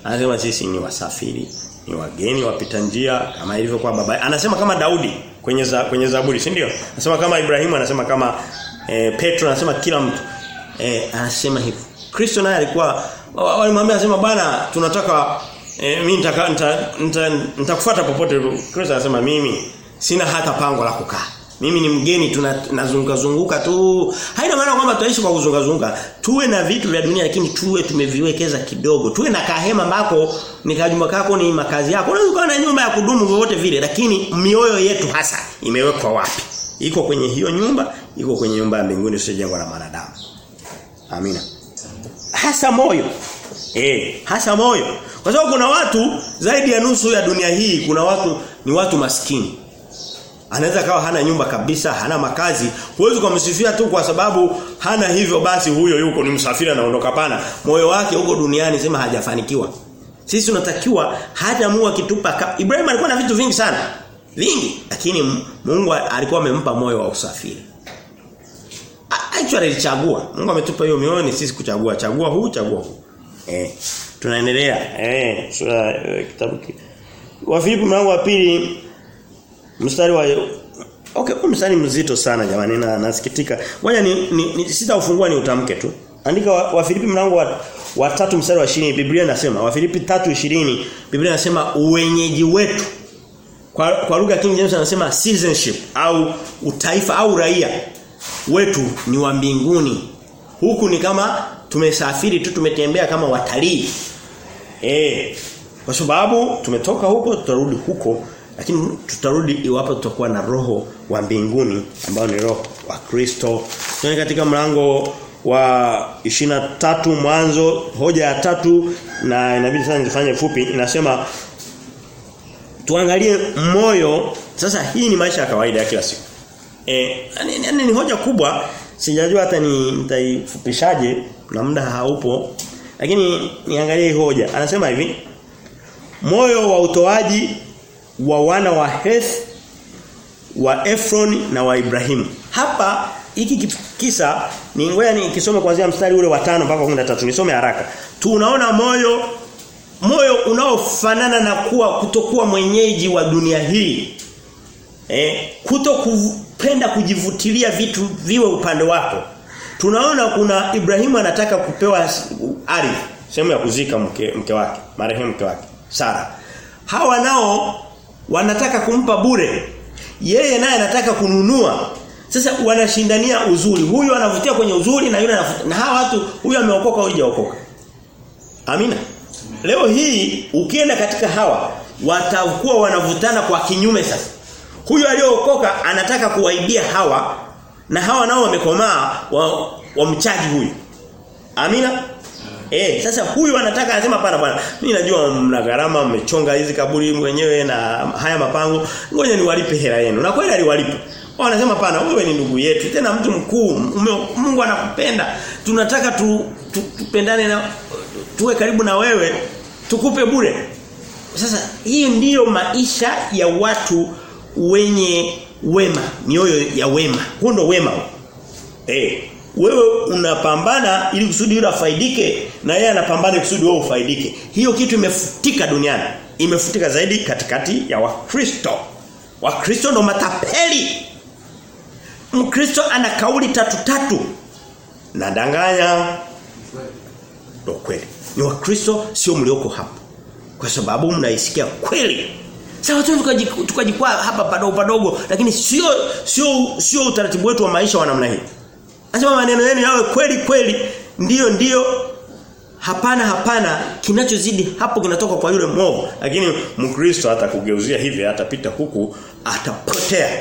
Anasema sisi ni wasafiri, ni wageni wapita njia kama ilivyokuwa baba. Anasema kama Daudi kwenye za, kwenye Zaburi, si ndio? Anasema kama Ibrahimu, anasema kama e, Petro, anasema kila mtu. E, anasema hivyo. Kristo naye alikuwa walimwambia anasema bwana tunataka e, mimi nitakufuata nita, nita, nita popote Kristo anasema mimi sina hata pango la kukaa. Mimi ni mgeni tunazunguka zunguka tu. Haina maana kwamba tutaishi kwa kuzunguka zunguka. Tuwe na vitu vya dunia lakini tuwe tumeviwekeza kidogo. Tuwe na kahema ambako ni kajumba kako ni makazi yako. Unaweza kuwa na nyumba ya kudumu vyovyote vile lakini mioyo yetu hasa imewekwa wapi? Iko kwenye hiyo nyumba, iko kwenye nyumba ya mbinguni isiyojengwa na wanadamu. Amina hasa moyo. Eh, hasa moyo. Kwa sababu kuna watu zaidi ya nusu ya dunia hii kuna watu ni watu maskini. Anaweza kawa hana nyumba kabisa, hana makazi. Huwezi kumsifia tu kwa sababu hana hivyo basi huyo yuko ni msafiri anaondoka pana. Moyo wake huko duniani sema hajafanikiwa. Sisi tunatakiwa hata Mungu akitupa Ibrahim alikuwa na vitu vingi sana. Vingi, lakini Mungu alikuwa amempa moyo wa usafiri. Actually alichagua. Mungu ametupa hiyo mioyo sisi kuchagua. Chagua huu, chagua huu. Eh. Tunaendelea. Eh, sura eh, kitabu ki. Wa Filipi mlango wa pili mstari wa Okay, huu mstari mzito sana jamani na nasikitika. Ngoja ni, ni, ni sitaufungua ni utamke tu. Andika wa, wa Filipi mlango wa, wa tatu mstari wa 20 Biblia inasema wa Filipi 3:20 Biblia inasema uwenyeji wetu kwa, kwa lugha King James anasema citizenship au utaifa au raia wetu ni wa mbinguni. Huku ni kama tumesafiri tu tumetembea kama watalii. Eh. Kwa sababu tumetoka huko tutarudi huko lakini tutarudi iwapo tutakuwa na roho wa mbinguni ambao ni roho wa Kristo. Tuko katika mlango wa 23 mwanzo hoja ya tatu na inabidi sana nifanye fupi. Inasema tuangalie moyo. Sasa hii ni maisha ya kawaida ya kila siku. Eh, ni, ni, ni hoja kubwa. Sijajua hata ni nitaifupishaje na muda haupo. Lakini niangalie hoja. Anasema hivi moyo wa utoaji wa wana wa Heth wa Efron na wa Ibrahimu. Hapa hiki kisa ni ngoja nikisome kuanzia mstari ule wa 5 mpaka 13 nisome haraka. Tunaona moyo moyo unaofanana na kuwa kutokuwa mwenyeji wa dunia hii eh kuto kupenda kujivutilia vitu viwe upande wako. Tunaona kuna Ibrahimu anataka kupewa ardhi sehemu ya kuzika mke, mke wake marehemu mke wake Sara. Hawa nao wanataka kumpa bure. Yeye naye anataka kununua. Sasa wanashindania uzuri. Huyu anavutia kwenye uzuri na yule anavutia. Na hawa watu huyu ameokoka huyu hajaokoka. Amina. Leo hii ukienda katika hawa watakuwa wanavutana kwa kinyume sasa. Huyu aliyookoka anataka kuwaibia hawa na hawa nao wamekomaa wa, wamchaji huyu. Amina? Eh, sasa huyu anataka anasema pana bwana. Mimi najua mna gharama mmechonga hizi kaburi mwenyewe na haya mapango. Ngoja niwalipe hela yenu. Na kweli aliwalipa. Wanasema pana wewe ni ndugu yetu tena mtu mkuu Ume, Mungu anakupenda tunataka tu, tu, tupendane na tuwe karibu na wewe tukupe bure sasa hii ndiyo maisha ya watu wenye wema mioyo ya wema huo ndo wema eh wewe unapambana ili kusudi yule afaidike na yeye anapambana kusudi wewe ufaidike hiyo kitu imefutika duniani imefutika zaidi katikati ya wakristo wakristo ndo matapeli Mkristo ana kauli tatu tatu. Nadanganya. Ndio kweli. Ni wakristo sio mlioko hapo. Kwa sababu mnaisikia kweli. Sasa watu tukajikwaa hapa padogo padogo lakini sio sio sio utaratibu wetu wa maisha wa namna hii. Anasema maneno yenu yawe kweli kweli ndio ndio hapana hapana kinachozidi hapo kinatoka kwa yule mwovu lakini mkristo atakugeuzia hivi atapita huku atapotea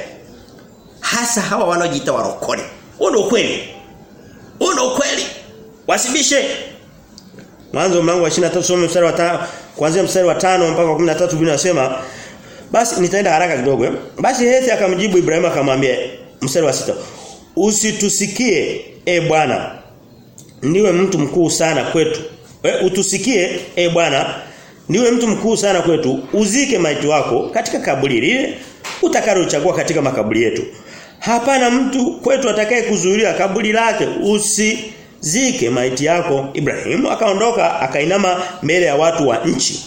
hasa hawa wanaojiita warokole. Huo ndio ukweli. Huo ndio ukweli. Wasibishe. Mwanzo mlango wa 23 somo mstari wa 5 kuanzia mstari wa 5 mpaka 13 Biblia inasema basi nitaenda haraka kidogo. Basi Hethi akamjibu Ibrahimu akamwambia mstari wa sita Usitusikie e Bwana. Ndiwe mtu mkuu sana kwetu. E, utusikie e Bwana. Ndiwe mtu mkuu sana kwetu. Uzike maiti wako katika kaburi lile utakalochagua katika makaburi yetu. Hapana mtu kwetu atakaye kuzuilia kaburi lake usizike maiti yako. Ibrahimu akaondoka akainama mbele ya watu wa nchi.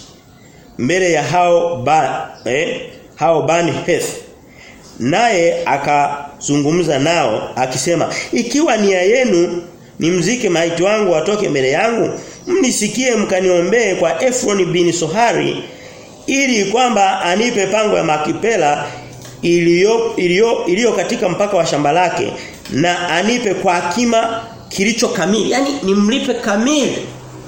Mbele ya hao ba, eh, hao bani Heth. Naye akazungumza nao akisema ikiwa nia yenu ni mzike maiti wangu watoke mbele yangu mnisikie mkaniombee kwa Efron bin Sohari ili kwamba anipe pango ya Makipela iliyo iliyo iliyo katika mpaka wa shamba lake na anipe kwa kima kilicho kamili. Yani nimlipe kamili.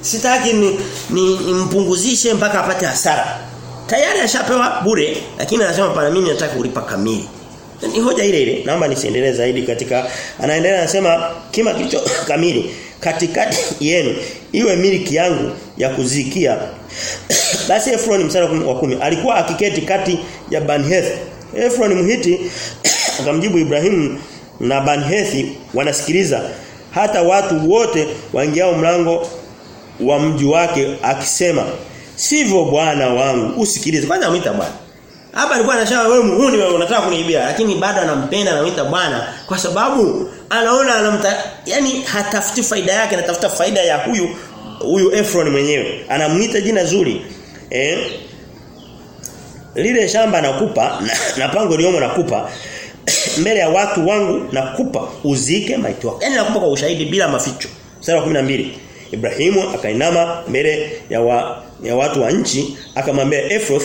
Sitaki ni, ni, nimpunguzishe mpaka apate hasara. Tayari ashapewa bure lakini anasema pana mimi nataka kulipa kamili ni hoja ile ile naomba nisiendelee zaidi katika anaendelea anasema kima kilicho kamili katikati yenu iwe miliki yangu ya kuzikia. Basi Efron msara wa kumi alikuwa akiketi kati ya Banheth Efron Mhiti akamjibu Ibrahimu na Banhethi wanasikiliza. Hata watu wote waingiao mlango wa mji wake akisema sivyo bwana wangu usikilize. Kwanza amuita bwana hapa alikuwa anashawa wewe muhuni wewe unataka kuniibia. Lakini bado anampenda anamuita bwana. Kwa sababu anaona anamta yani hatafuti faida yake anatafuta faida ya huyu huyu Efron mwenyewe. Anamuita jina zuri. Eh? Lile shamba nakupa na, na pango liomo nakupa mbele ya watu wangu nakupa uzike maiti wako. Yani nakupa kwa ushahidi bila maficho. Mstari wa 12 Ibrahimu akainama mbele ya wa, ya watu wa nchi akamwambia Efroth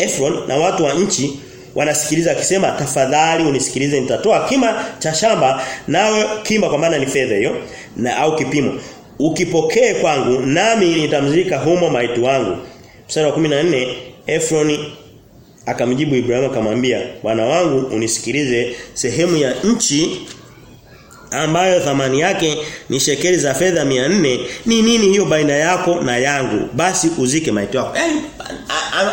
Efron na watu wa nchi wanasikiliza akisema tafadhali unisikilize nitatoa kima cha shamba nawe kima kwa maana ni fedha hiyo na au kipimo. Ukipokee kwangu nami nitamzika humo maiti wangu. Mstari wa 14 Efron akamjibu Ibrahimu akamwambia bwana wangu unisikilize sehemu ya nchi ambayo thamani yake ni shekeli za fedha 400 ni nini hiyo baina yako na yangu? Basi uzike maiti yako. Yani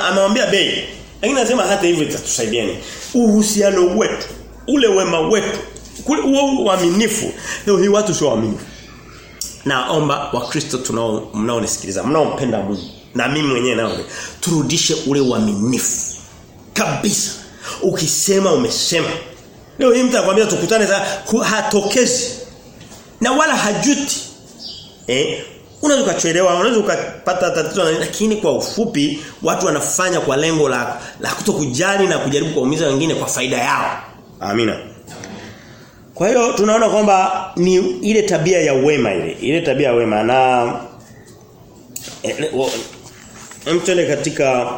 amemwambia bei. Lakini anasema hata hivyo itatusaidiani uhusiano wetu ule wema wetu kule uaminifu. Leo hii watu sio waaminifu. Naomba wakristo tunao mnaonisikiliza mnaompenda Mungu na mimi mwenyewe nao turudishe ule uaminifu kabisa. Ukisema umesema leo hii mtu anakuambia tukutane za hatokezi na wala hajuti eh unaweza ukachelewa unaweza ukapata tatizo lakini kwa ufupi watu wanafanya kwa lengo la la kutokujali na kujaribu kuumiza wengine kwa faida yao amina kwa hiyo tunaona kwamba ni ile tabia ya wema ile ile tabia ya wema na mtende katika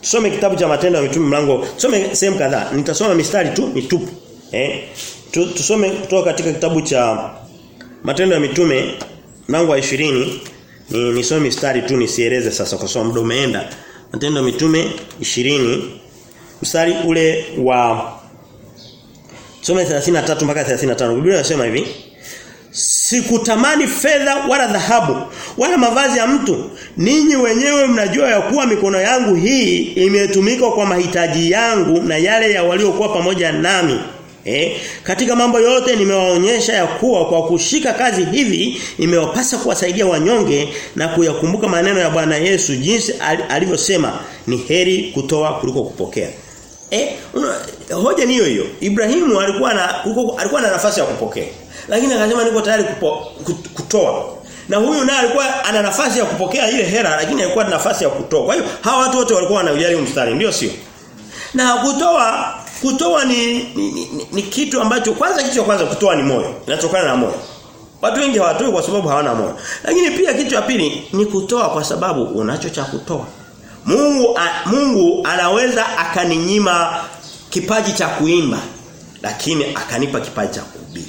Tusome kitabu cha matendo ya mitume mlango. Tusome sehemu kadhaa. Nitasoma mistari tu mitupu. Eh? Tu, tusome kutoka katika kitabu cha matendo ya mitume mlango wa 20 ni nisome mistari tu nisieleze sasa kwa sababu umeenda. Matendo ya mitume 20 mstari ule wa Tusome 33 mpaka 35. Biblia inasema hivi. Sikutamani fedha wala dhahabu wala mavazi ya mtu. Ninyi wenyewe mnajua ya kuwa mikono yangu hii imetumika kwa mahitaji yangu na yale ya waliokuwa pamoja nami. Eh, katika mambo yote nimewaonyesha ya kuwa kwa kushika kazi hivi imewapasa kuwasaidia wanyonge na kuyakumbuka maneno ya Bwana Yesu jinsi alivyosema ni heri kutoa kuliko kupokea. Eh, hoja ni hiyo hiyo. Ibrahimu alikuwa na alikuwa na nafasi ya kupokea. Lakini akasema niko tayari kupo, kutoa. Na huyu naye alikuwa ana nafasi ya kupokea ile hera lakini alikuwa na nafasi ya kutoa. Kwa hiyo hawa watu wote walikuwa wanajali mstari, ndio sio? Na kutoa kutoa ni, ni, ni, ni kitu ambacho kwanza kitu cha kwanza kutoa ni moyo. Inatokana na moyo. Watu wengi hawatoi kwa sababu hawana moyo. Lakini pia kitu cha pili ni kutoa kwa sababu unacho cha kutoa. Mungu a, Mungu anaweza akaninyima kipaji cha kuimba lakini akanipa kipaji cha kuhubiri.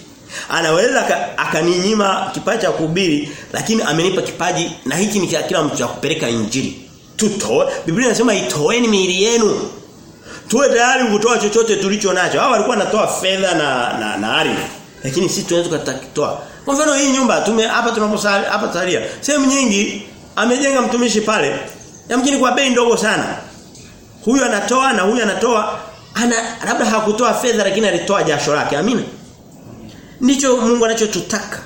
Anaweza akaninyima kipaji cha kuhubiri lakini amenipa kipaji na hiki ni kila mtu cha kupeleka injili. Tutoe. Biblia inasema itoeni miili yenu. Tuwe tayari kutoa chochote tulicho nacho. Hao walikuwa wanatoa fedha na na, na ardhi. Lakini sisi tunaweza kutoa. Kwa mfano hii nyumba tume hapa tunaposali hapa taria. Sehemu nyingi amejenga mtumishi pale. Yamkini kwa bei ndogo sana. Huyu anatoa na huyu anatoa ana labda hakutoa fedha lakini alitoa jasho lake. Amina. Ndicho Mungu anachotutaka.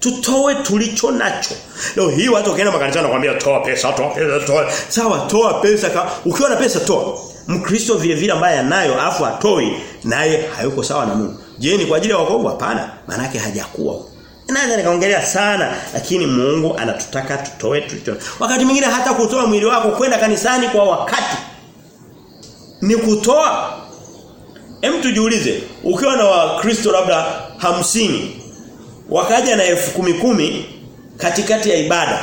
Tutoe tulicho nacho. Leo hii watu wakienda makanisani wanakuambia toa pesa, toa pesa, toa. Sawa, toa pesa. Ukiwa na pesa toa. Mkristo vile vile ambaye anayo afu atoi naye hayuko sawa na Mungu. Je, ni kwa ajili ya wokovu? Hapana. Maana yake hajakuwa. Naweza nikaongelea sana lakini Mungu anatutaka tutoe tulicho. Wakati mwingine hata kutoa mwili wako kwenda kanisani kwa wakati ni kutoa. Hem tujiulize, ukiwa na wakristo labda hamsini wakaja na elfu kumi kumi katikati ya ibada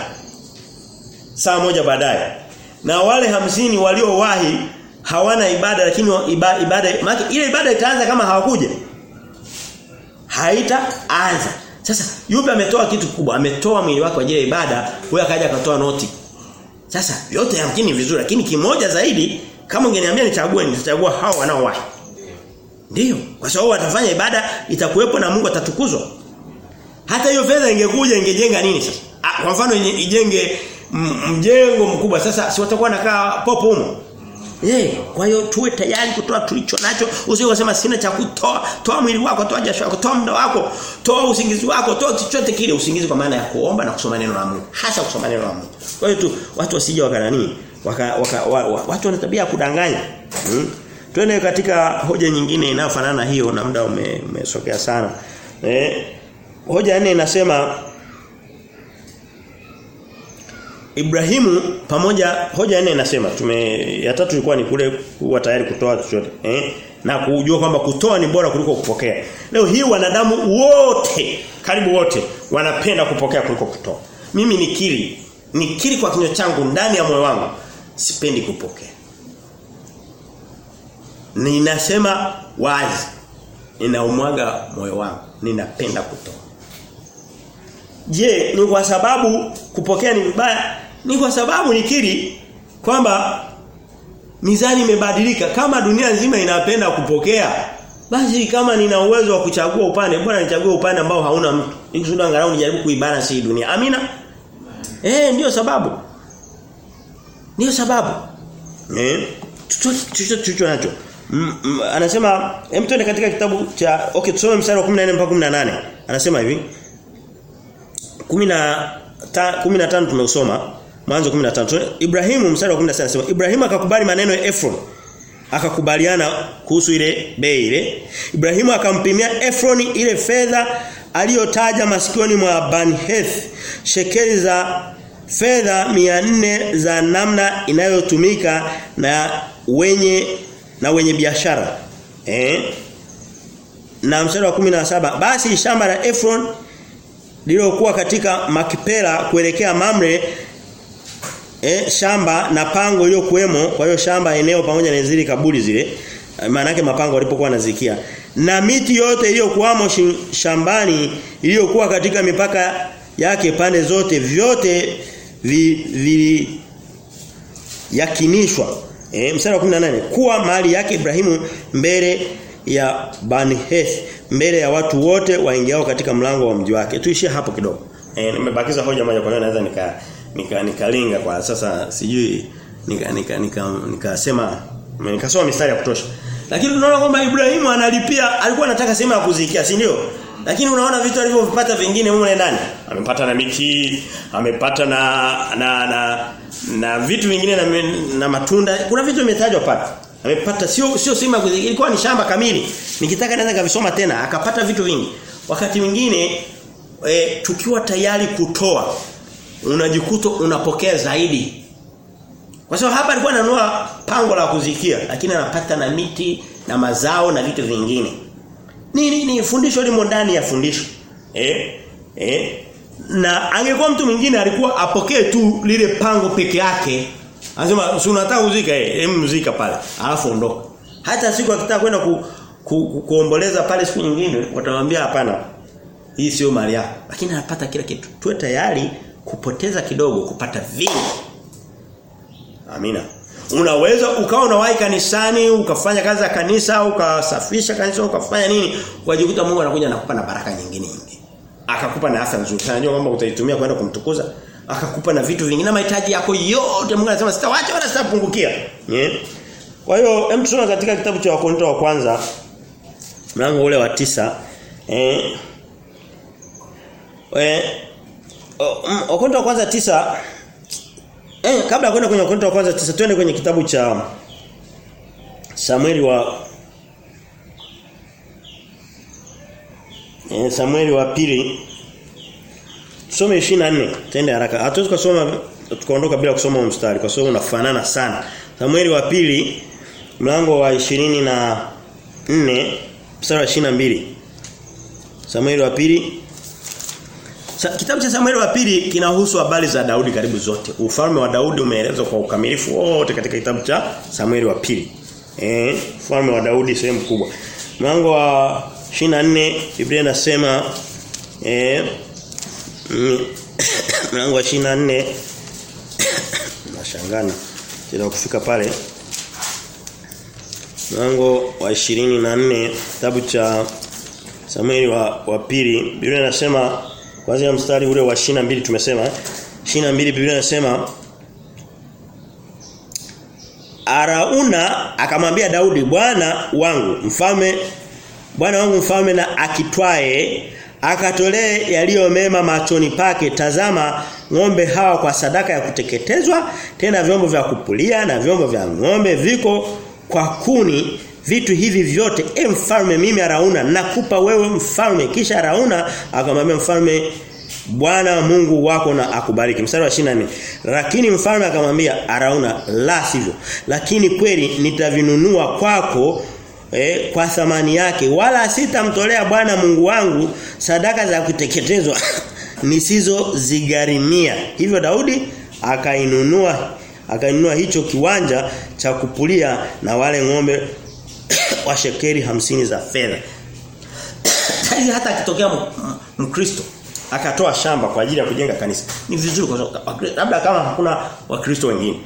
saa moja baadaye na wale hamsini waliowahi hawana ibada lakini ibada, ibada maki, ile ibada itaanza kama hawakuja haitaanza sasa yupi ametoa kitu kubwa ametoa mwili wake kwa ajili ya ibada huyo akaja akatoa noti sasa yote yamkini vizuri lakini kimoja zaidi kama ungeniambia nichague nitachagua hao wanaowahi ndio kwa sababu watafanya ibada itakuwepo na Mungu atatukuzwa. Hata hiyo fedha ingekuja ingejenga nini sasa? Ah, kwa mfano ijenge mjengo mkubwa sasa si watakuwa nakaa popo humo. Eh, kwa hiyo tuwe tayari kutoa tulicho nacho. Usije kusema sina cha kutoa. Toa mwili wako, toa jasho lako, toa muda wako, toa usingizi wako, toa chochote kile usingizi kwa maana ya kuomba na kusoma neno la Mungu. Hasa kusoma neno la Mungu. Kwa hiyo tu watu wasije wakanani waka, waka, wa, wa, watu wana tabia ya kudanganya. Hmm? Twende katika hoja nyingine inayofanana hiyo na muda umesogea ume sana. Eh, hoja nne inasema Ibrahimu pamoja hoja nne inasema tume ya tatu ilikuwa ni kule kuwa tayari kutoa chochote eh na kujua kwamba kutoa ni bora kuliko kupokea. Leo hii wanadamu wote karibu wote wanapenda kupokea kuliko kutoa. Mimi nikiri nikiri kwa kinywa changu ndani ya moyo wangu sipendi kupokea. Ninasema wazi. Ninaumwaga moyo wangu. Ninapenda kutoa. Je, ni kwa sababu kupokea ni vibaya? Ni kwa sababu nikiri kwamba mizani imebadilika. Kama dunia nzima inapenda kupokea, basi kama nina uwezo wa kuchagua upande, bwana nichague upande ambao hauna mtu. Ikusudi angalau nijaribu kuibalance hii dunia. Amina? Eh, ndio sababu. Ndio sababu. Eh? Tucho nacho. Anasema hem tuende katika kitabu cha okay tusome mstari wa 14 mpaka 18 anasema hivi 10 15 tumeusoma mwanzo 15 Ibrahimu mstari wa 16 anasema Ibrahimu akakubali maneno ya Efron akakubaliana kuhusu ile bei ile Ibrahimu akampimia Efron ile fedha aliyotaja masikioni mwa Banheth shekeli za fedha 400 za namna inayotumika na wenye na wenye biashara. Eh? Na mstari wa 17 basi shamba la Efron lililokuwa katika Makipela kuelekea Mamre eh, shamba na pango iliyokuwemo kwa hiyo shamba eneo pamoja na zile kaburi zile maana yake mapango walipokuwa nazikia na miti yote iliyokuwamo shambani iliyokuwa katika mipaka yake pande zote vyote vi, vi eh mstari wa 18 kuwa mali yake Ibrahimu mbele ya Bani Heth mbele ya watu wote waingiao katika mlango wa mji wake. Tuishie hapo kidogo. Eh nimebakiza hoja moja kwa hiyo naweza nika nika nikalinga kwa sasa sijui nika nika nikasema nika nikasoma mistari ya kutosha. Lakini tunaona kwamba Ibrahimu analipia alikuwa anataka sehemu ya kuzikia si ndio? Lakini unaona vitu alivyovipata vingine huko ndani. Amepata na miti amepata na na na, na vitu vingine na, na matunda. Kuna vitu vimetajwa pale. Amepata sio sio sema ilikuwa ni shamba kamili. Nikitaka naweza kavisoma tena akapata vitu vingi. Wakati mwingine e, tukiwa tayari kutoa unajikuta unapokea zaidi. Kwa sababu hapa alikuwa ananua pango la kuzikia lakini anapata na miti na mazao na vitu vingine. Nini ni fundisho limo ndani ya fundisho. Eh eh. Na angekuwa mtu mwingine alikuwa apokee tu lile pango peke yake. Anasema si unataka kuzika? Eh hem mzika pale. Alafu ondoka. Hata siku akitaka kwenda ku, ku, ku, kuomboleza pale siku nyingine watamwambia hapana hii sio mali yako. Lakini anapata kila kitu. Tuwe tayari kupoteza kidogo kupata vingi amina Unaweza ukawa unawahi kanisani, ukafanya kazi ya kanisa, ukasafisha kanisa, ukafanya nini, ukajikuta Mungu anakuja anakupa na baraka nyingine nyingi. Akakupa na afya nzuri. Unajua kwamba utaitumia kwenda kumtukuza, akakupa na vitu vingine na mahitaji yako yote. Mungu anasema sitawacha wala sitapungukia. Yeah. Kwa hiyo hem tusome katika kitabu cha Wakorintho wa kwanza mlango ule wa tisa eh eh Wakorintho wa kwanza tisa Eh kabla kwenda kwenye Wakorintho wa kwanza tisa twende kwenye kitabu cha Samueli wa eh Samueli wa pili Tusome 24 twende haraka. Hatuwezi kusoma tukaondoka bila kusoma mstari kwa sababu unafanana sana. Samueli wa pili mlango wa 24 na 4 mstari wa 22. Samueli wa pili kitabu cha Samueli wa pili kinahusu habari za Daudi karibu zote. Ufalme wa Daudi umeelezwa kwa ukamilifu wote katika kitabu cha Samueli wa pili. Eh, ufalme wa Daudi sehemu kubwa. Mlango wa 24 Biblia inasema eh mlango wa 24 nashangana kila kufika pale mlango wa 24 kitabu cha Samueli wa, wa pili Biblia inasema kwanza mstari ule wa 22 tumesema 22 Biblia inasema Arauna akamwambia Daudi bwana wangu mfalme bwana wangu mfalme na akitwae akatolee yaliyo mema machoni pake. Tazama ng'ombe hawa kwa sadaka ya kuteketezwa tena vyombo vya kupulia na vyombo vya ng'ombe viko kwa kuni vitu hivi vyote e mfalme mimi Arauna nakupa wewe mfalme kisha Arauna akamwambia mfalme Bwana Mungu wako na akubariki. Mstari wa 24. Lakini mfalme akamwambia Arauna la sivyo. Lakini kweli nitavinunua kwako eh, kwa thamani yake wala sitamtolea Bwana Mungu wangu sadaka za kuteketezwa nisizo zigarimia. Hivyo Daudi akainunua akainunua hicho kiwanja cha kupulia na wale ng'ombe wa shekeli hamsini za fedha. Sasa hata akitokea Mkristo akatoa shamba kwa ajili ya kujenga kanisa. Ni vizuri kwa sababu labda kama hakuna wakristo wengine.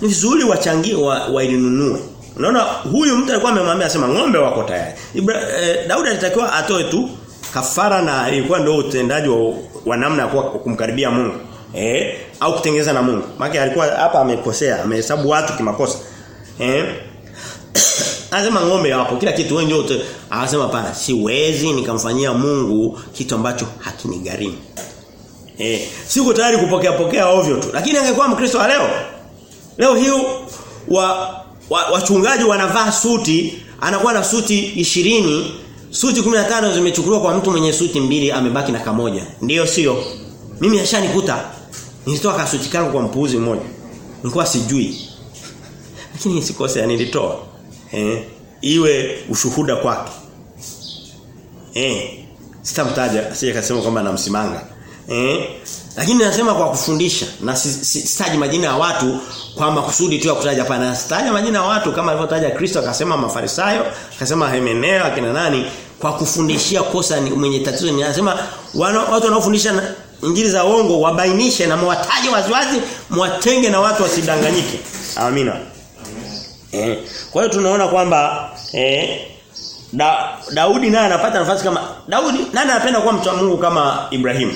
Ni vizuri wachangie wa, wailinunue. Unaona huyu mtu alikuwa amemwambia asema ng'ombe wako tayari. Eh, Daudi alitakiwa atoe tu kafara na ilikuwa ndio utendaji wa, wa namna ya kumkaribia Mungu. Eh, au kutengeneza na Mungu. Maana alikuwa hapa amekosea, amehesabu watu kimakosa. Eh? Anasema ng'ombe hapo kila kitu wewe yote anasema pana siwezi nikamfanyia Mungu kitu ambacho hakinigharimu. Eh, siko tayari kupokea pokea ovyo tu. Lakini angekuwa Mkristo leo. Leo hiyo wa wachungaji wa wanavaa suti, anakuwa na suti 20, suti 15 zimechukuliwa kwa mtu mwenye suti mbili amebaki na kamoja. Ndiyo sio? Mimi ashanikuta. Nilitoa kasuti kangu kwa mpuuzi mmoja. Nilikuwa sijui. Lakini sikose nilitoa. Eh, iwe ushuhuda kwake. Eh, sitamtaja asije kasema kwamba namsimanga. Eh? Lakini nasema kwa kufundisha na sitaji si, majina ya watu kwa makusudi tu ya kutaja pana. Sitaja majina ya watu kama alivyotaja Kristo akasema Mafarisayo, akasema Hemeneo akina nani kwa kufundishia kosa ni, mwenye tatizo ni anasema watu wanaofundisha injili za uongo wabainishe na mwataje waziwazi mwatenge na watu wasidanganyike. Amina. Eh, kwa hiyo tunaona kwamba eh, da, Daudi naye anapata nafasi kama Daudi nani anapenda kuwa mtu wa Mungu kama Ibrahimu?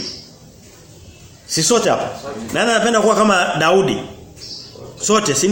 Si sote hapa. Nani anapenda kuwa kama Daudi? Sote si